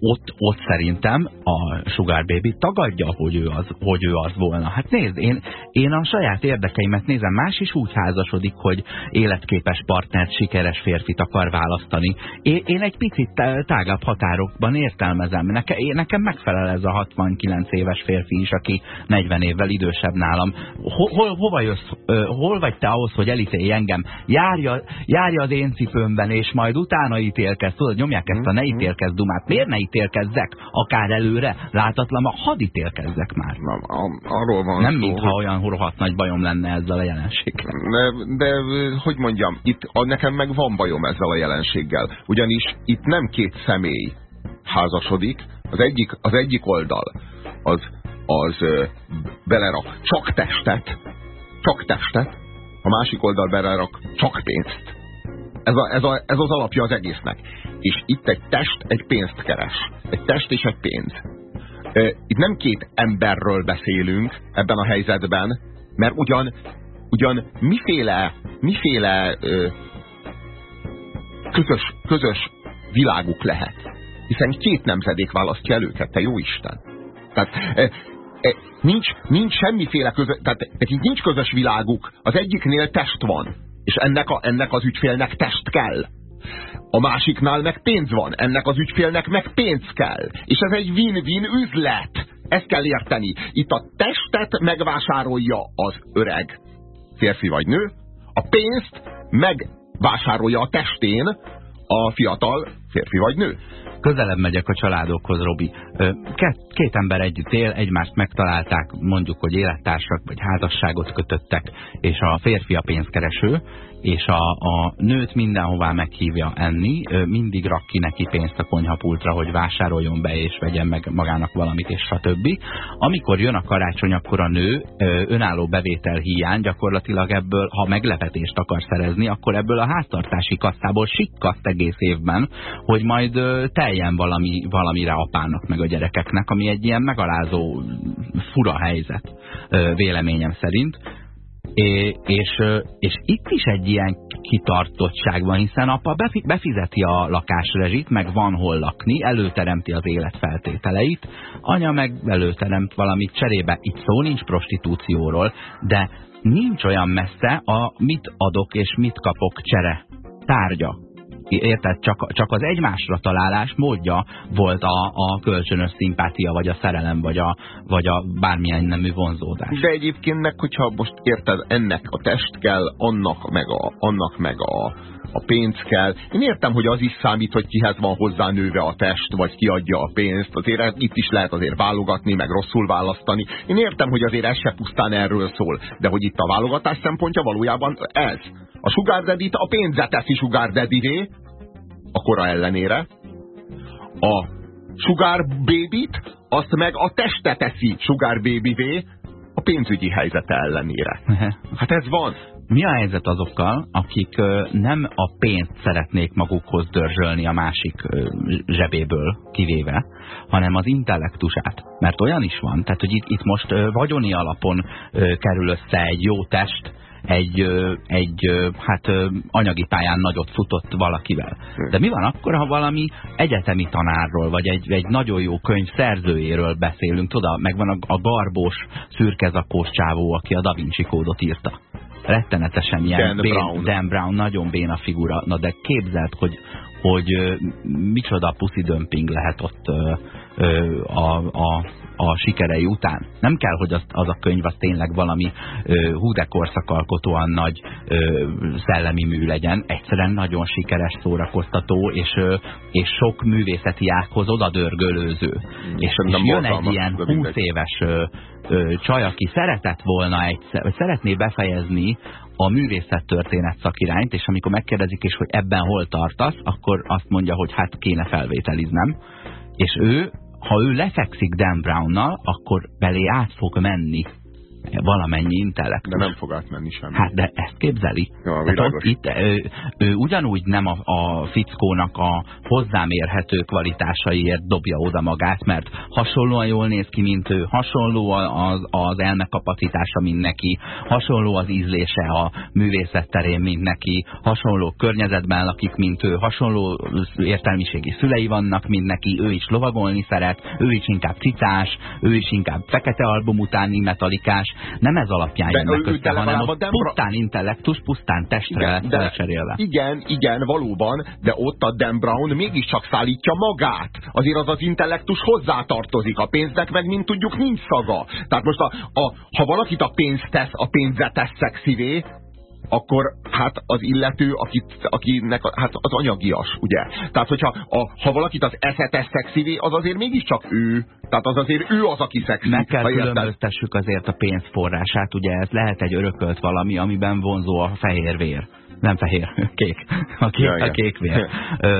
ott, ott szerintem a Sugar Baby tagadja, hogy ő az, hogy ő az volna. Hát nézd, én, én a saját érdekeimet nézem, más is úgy házasodik, hogy életképes partnert, sikeres férfit akar választani. Én, én egy picit tágabb határokban értelmezem. Neke, én, nekem megfelel ez a 69 éves férfi is, aki 40 évvel idősebb nálam. Hol, hol, hova jössz, hol vagy te ahhoz, hogy elítélj engem? Járja, járja az én cipőmben, és majd utána ítélkezz. Tudod, nyomják ezt a ne mhm. ítélkezz dumát. Miért ne ítélkezzek, akár előre, látatlan, a hadd ítélkezzek már. Na, a, arról van Nem mintha olyan rohadt nagy bajom lenne ezzel a jelenséggel. De, de hogy mondjam, itt a, nekem meg van bajom ezzel a jelenséggel. Ugyanis itt nem két személy házasodik, az egyik, az egyik oldal az, az belerak csak testet, csak testet, a másik oldal belerak csak pénzt. Ez, a, ez, a, ez az alapja az egésznek. És itt egy test egy pénzt keres. Egy test és egy pénz. Itt nem két emberről beszélünk ebben a helyzetben, mert ugyan, ugyan miféle, miféle ö, közös, közös világuk lehet. Hiszen két nemzedék választja el őket, te jó Isten. Tehát e, e, nincs, nincs semmiféle közös, tehát nekik nincs közös világuk. Az egyiknél test van, és ennek, a, ennek az ügyfélnek test kell A másiknál meg pénz van, ennek az ügyfélnek meg pénz kell. És ez egy win-win üzlet. Ezt kell érteni. Itt a testet megvásárolja az öreg férfi vagy nő, a pénzt megvásárolja a testén a fiatal férfi vagy nő közelebb megyek a családokhoz, Robi. Két, két ember együtt él, egymást megtalálták, mondjuk, hogy élettársak vagy házasságot kötöttek, és a férfi a pénzkereső, és a, a nőt mindenhová meghívja enni, mindig rak ki neki pénzt a konyhapultra, hogy vásároljon be és vegyen meg magának valamit, és stb. Amikor jön a karácsony, akkor a nő önálló bevétel hiány gyakorlatilag ebből, ha meglepetést akar szerezni, akkor ebből a háztartási kasszából sikkaszt egész évben, hogy majd teljen valami, valamire apának meg a gyerekeknek, ami egy ilyen megalázó fura helyzet véleményem szerint É, és, és itt is egy ilyen kitartottság van, hiszen apa befizeti a lakásrezsit, meg van hol lakni, előteremti az életfeltételeit, anya meg előteremt valamit cserébe. Itt szó nincs prostitúcióról, de nincs olyan messze a mit adok és mit kapok csere tárgya érted, csak, csak az egymásra találás módja volt a, a kölcsönös szimpátia, vagy a szerelem, vagy a, vagy a bármilyen nemű vonzódás. De egyébként meg, hogyha most érted, ennek a test kell, annak meg a, annak meg a, a pénz kell. Én értem, hogy az is számít, hogy kihez van hozzá nőve a test, vagy ki adja a pénzt. Azért itt is lehet azért válogatni, meg rosszul választani. Én értem, hogy azért ez se pusztán erről szól. De hogy itt a válogatás szempontja valójában ez. A sugar daddy a pénzet teszi sugar daddy a kora ellenére. A sugar baby-t azt meg a teste teszi a pénzügyi helyzete ellenére. Hát ez van. Mi a helyzet azokkal, akik nem a pénzt szeretnék magukhoz dörzsölni a másik zsebéből kivéve, hanem az intellektusát? Mert olyan is van, tehát hogy itt, itt most vagyoni alapon kerül össze egy jó test, egy, egy hát anyagi pályán nagyot futott valakivel. De mi van akkor, ha valami egyetemi tanárról, vagy egy, egy nagyon jó könyv szerzőjéről beszélünk, tudod, megvan a, a garbós, szürkezakós csávó, aki a Da Vinci kódot írta. Rettenetesen ilyen Dan bén, Brown. Dan Brown, nagyon béna figura. Na de képzeld, hogy, hogy micsoda pussy dömping lehet ott a, a a sikerei után. Nem kell, hogy az, az a könyv az tényleg valami hú de korszakalkotóan nagy ö, szellemi mű legyen. Egyszerűen nagyon sikeres, szórakoztató, és, ö, és sok művészeti ághoz odadörgölőző. Mm, és, és jön egy ilyen 20 éves ö, ö, csaj, aki szeretett volna egyszer, vagy szeretné befejezni a művészettörténet szakirányt, és amikor megkérdezik, és hogy ebben hol tartasz, akkor azt mondja, hogy hát kéne felvételiznem. És ő ha ő lefekszik Dan Brownnal, akkor belé át fog menni valamennyi intellektus. De nem fog átmenni semmi. Hát de ezt képzeli. Ja, ott, itt, ő, ő ugyanúgy nem a, a fickónak a hozzámérhető kvalitásaiért dobja oda magát, mert hasonlóan jól néz ki, mint ő, hasonló az, az elmekapacitása, mint neki, hasonló az ízlése a művészet terén, mint neki, hasonló környezetben lakik, mint ő, hasonló értelmiségi szülei vannak, mint neki, ő is lovagolni szeret, ő is inkább cicás, ő is inkább fekete album utáni metalikás, nem ez alapján jönnek össze, hanem ott pusztán intellektus, pusztán testre igen, lecserélve. Igen, igen, valóban, de ott a Dan Brown mégiscsak szállítja magát. Azért az az intellektus hozzátartozik. A pénznek meg, mint tudjuk, nincs szaga. Tehát most, a, a, ha valakit a pénz tesz, a pénzet tesz szexivé, akkor hát az illető, akit, akinek hát az anyagias, ugye? Tehát, hogyha a, ha valakit az eszetes szexivé, az azért mégiscsak ő. Tehát az azért ő az, aki szexi. Meg kell különböztessük azért a pénzforrását, ugye ez lehet egy örökölt valami, amiben vonzó a fehér vér nem fehér, kék. A kék, a kék vér.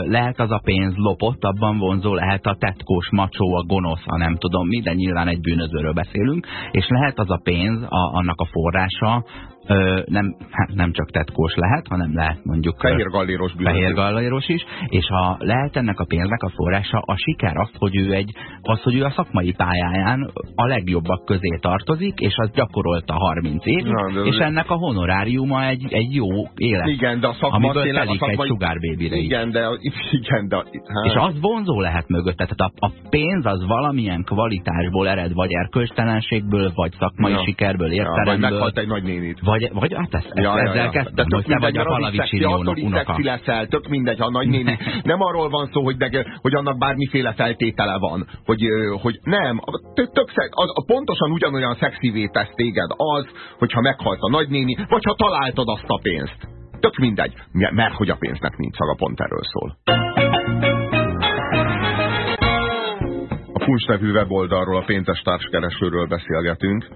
Lehet az a pénz lopott, abban vonzó, lehet a tetkós, macsó, a gonosz, a nem tudom mi, de nyilván egy bűnözőről beszélünk, és lehet az a pénz, a, annak a forrása, ö, nem, hát nem csak tetkós lehet, hanem lehet mondjuk fehér galléros, fehér galléros is, és ha lehet ennek a pénznek a forrása a siker az, hogy ő, egy, az, hogy ő a szakmai pályáján a legjobbak közé tartozik, és az gyakorolta 30 év, Na, és ennek a honoráriuma egy, egy jó élet. Igen, de a szakma amiből telik szakmai... egy sugar baby igen, de, igen, de hát. És az vonzó lehet mögött, tehát a, a pénz az valamilyen kvalitásból ered, vagy erkölcstelenségből, vagy szakmai ja. sikerből, értelemből. Ja, vagy meghalt egy nagynénit. Vagy vagy, vagy hát ezt, Ja, ja, ezzel ja. kezdtem, De hogy te vagy a is unoka. leszel, tök mindegy, ha nagynéni. Nem arról van szó, hogy, de, hogy annak bármiféle feltétele van. Hogy, hogy nem, tök, az, pontosan ugyanolyan szexivé tesz téged az, hogyha meghalt a nagynéni, vagy ha találtad azt a pénzt. Tök mindegy, mert hogy a pénznek nincs szaga, pont erről szól. A Puncs nevű weboldalról, a péntes társkeresőről beszélgetünk.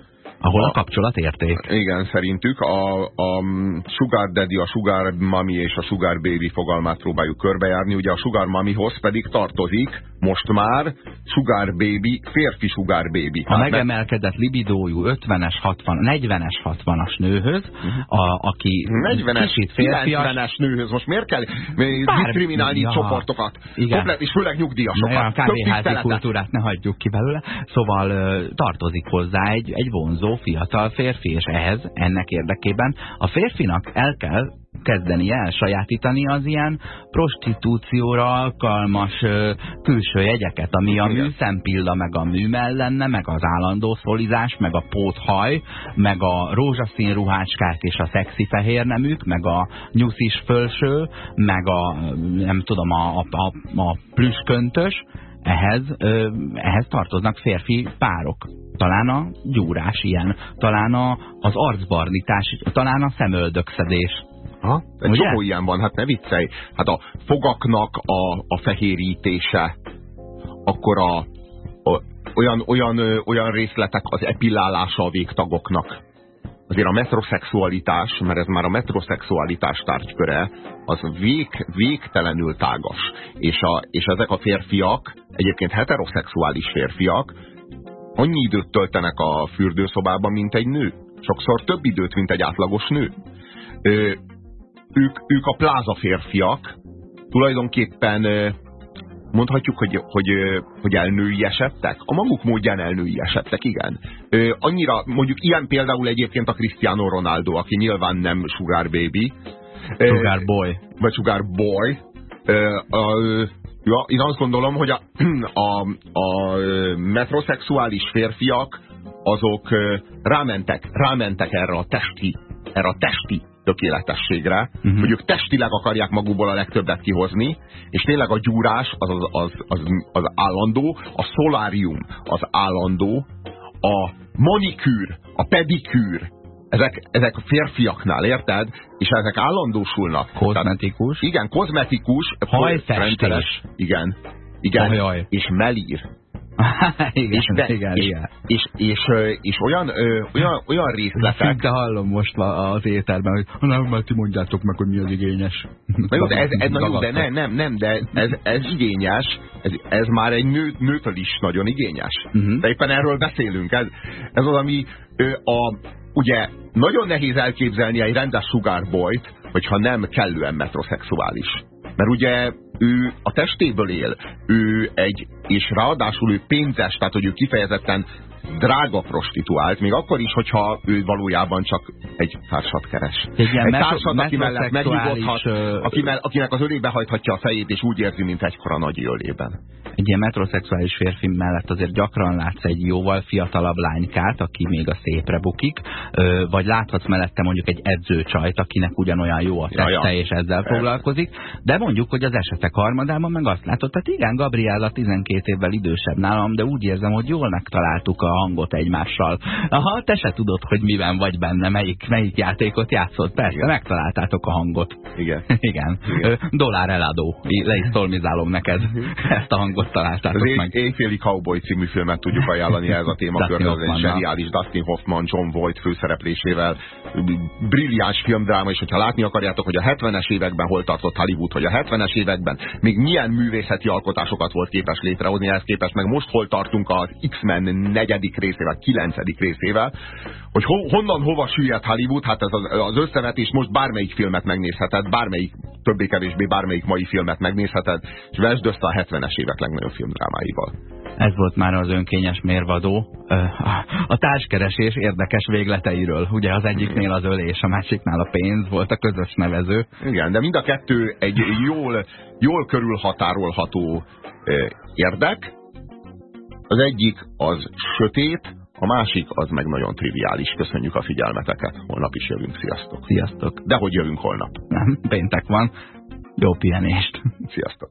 Ahol a A- kapcsolatérték. Igen, szerintük a, a Sugar Daddy, a Sugar Mami és a Sugar Baby fogalmát próbáljuk körbejárni. Ugye a Sugar Mamihoz pedig tartozik most már Sugar Baby, férfi Sugar Baby. A meg- megemelkedett libidójú 50-es, 60, 40-es, 60-as nőhöz, a, aki 40-es, kicsit férfias, 90-es nőhöz. Most miért kell diszkriminálni ja. csoportokat? Igen. Komplet, és főleg nyugdíjasokat. a Tök kávéházi kultúrát ne hagyjuk ki belőle. Szóval tartozik hozzá egy, egy vonzó fiatal férfi, és ehhez, ennek érdekében a férfinak el kell kezdeni elsajátítani az ilyen prostitúcióra alkalmas ö, külső jegyeket, ami a műszempilla, meg a műmellenne, meg az állandó szolizás, meg a póthaj, meg a rózsaszín ruhácskák és a szexi fehér neműk, meg a nyuszis fölső, meg a nem tudom, a, a, a, a plüsköntös, ehhez, ö, ehhez tartoznak férfi párok. Talán a gyúrás ilyen, talán a, az arcbarnítás, talán a szemöldökszedés. Ha? Egy Ugye? csomó ilyen van, hát ne viccelj. Hát a fogaknak a, a fehérítése, akkor a, a olyan, olyan, olyan részletek az epillálása a végtagoknak. Azért a metroszexualitás, mert ez már a metroszexualitás tárgyköre, az vég, végtelenül tágas. És, a, és ezek a férfiak, egyébként heteroszexuális férfiak, annyi időt töltenek a fürdőszobában, mint egy nő. Sokszor több időt, mint egy átlagos nő. Ö, ők, ők a pláza férfiak, tulajdonképpen mondhatjuk, hogy, hogy, hogy elnői esettek? A maguk módján elnői esettek, igen. Annyira, mondjuk ilyen például egyébként a Cristiano Ronaldo, aki nyilván nem Sugar Baby. Sugar boy. Vagy Sugar Boy. A, ja, én azt gondolom, hogy a, a, a metroszexuális férfiak azok rámentek, rámentek erre a testi, erre a testi tökéletességre, uh-huh. hogy ők testileg akarják magukból a legtöbbet kihozni, és tényleg a gyúrás az, az, az, az, az állandó, a szolárium az állandó, a manikűr, a pedikűr, ezek, ezek a férfiaknál, érted? És ezek állandósulnak. Tehát, Kozmetikus. igen, kozmetikus, Hajfestés. igen, igen, Ajaj. és melír. igen, És, igen, és, igen. És, és, ö, és olyan, ö, olyan, olyan részletek, Szinte hallom most az éterben, hogy nem, mert ti mondjátok meg, hogy mi az igényes. Na jó, de ez, ez, na jó, de nem, nem, nem, de ez, ez igényes, ez, ez már egy nő, nőtől is nagyon igényes. Mhm. De éppen erről beszélünk. Ez, ez az, ami ö, a, ugye nagyon nehéz elképzelni egy rendes sugárbolyt, hogyha nem kellően metroszexuális. Mert ugye ő a testéből él, ő egy, és ráadásul ő pénzes, tehát hogy ő kifejezetten drága prostituált, még akkor is, hogyha ő valójában csak egy társat keres. Egy egy társat, aki mellett megnyugodhat, ö, aki mell, akinek az ölébe hajthatja a fejét, és úgy érzi, mint egykora nagy ölében. egy ilyen metroszexuális férfi mellett azért gyakran látsz egy jóval fiatalabb lánykát, aki még a szépre bukik, vagy láthatsz mellette mondjuk egy edzőcsajt, akinek ugyanolyan jó a teste, ja. és ezzel foglalkozik, de mondjuk, hogy az esetek harmadában meg azt látod, tehát igen, Gabriella 12 évvel idősebb nálam, de úgy érzem, hogy jól megtaláltuk a hangot egymással. Aha, te se tudod, hogy miben vagy benne, melyik, melyik játékot játszott. Persze, Igen. megtaláltátok a hangot. Igen. Igen. Ö, Dollár eladó. Le is szolmizálom neked. Ezt a hangot találtátok Az meg. Éj- Éjféli Cowboy című filmet tudjuk ajánlani ez a Ez egy zseniális Dustin Hoffman, John Voight főszereplésével. Brilliáns filmdráma, és hogyha látni akarjátok, hogy a 70-es években hol tartott Hollywood, hogy a 70-es években még milyen művészeti alkotásokat volt képes létrehozni, ehhez képest meg most hol tartunk az X-Men negyedik részével, kilencedik részével, hogy ho honnan hova süllyedt Hollywood, hát ez az, az összevetés most bármelyik filmet megnézheted, bármelyik, többé-kevésbé bármelyik mai filmet megnézheted, és vesd össze a 70-es évek legnagyobb filmdrámáival. Ez volt már az önkényes mérvadó. A társkeresés érdekes végleteiről. Ugye az egyiknél az ölés, a másiknál a pénz volt a közös nevező. Igen, de mind a kettő egy jól, jól körülhatárolható érdek. Az egyik az sötét, A másik az meg nagyon triviális. Köszönjük a figyelmeteket. Holnap is jövünk. Sziasztok. Sziasztok. De hogy jövünk holnap? Nem, péntek van. Jó pihenést. Sziasztok.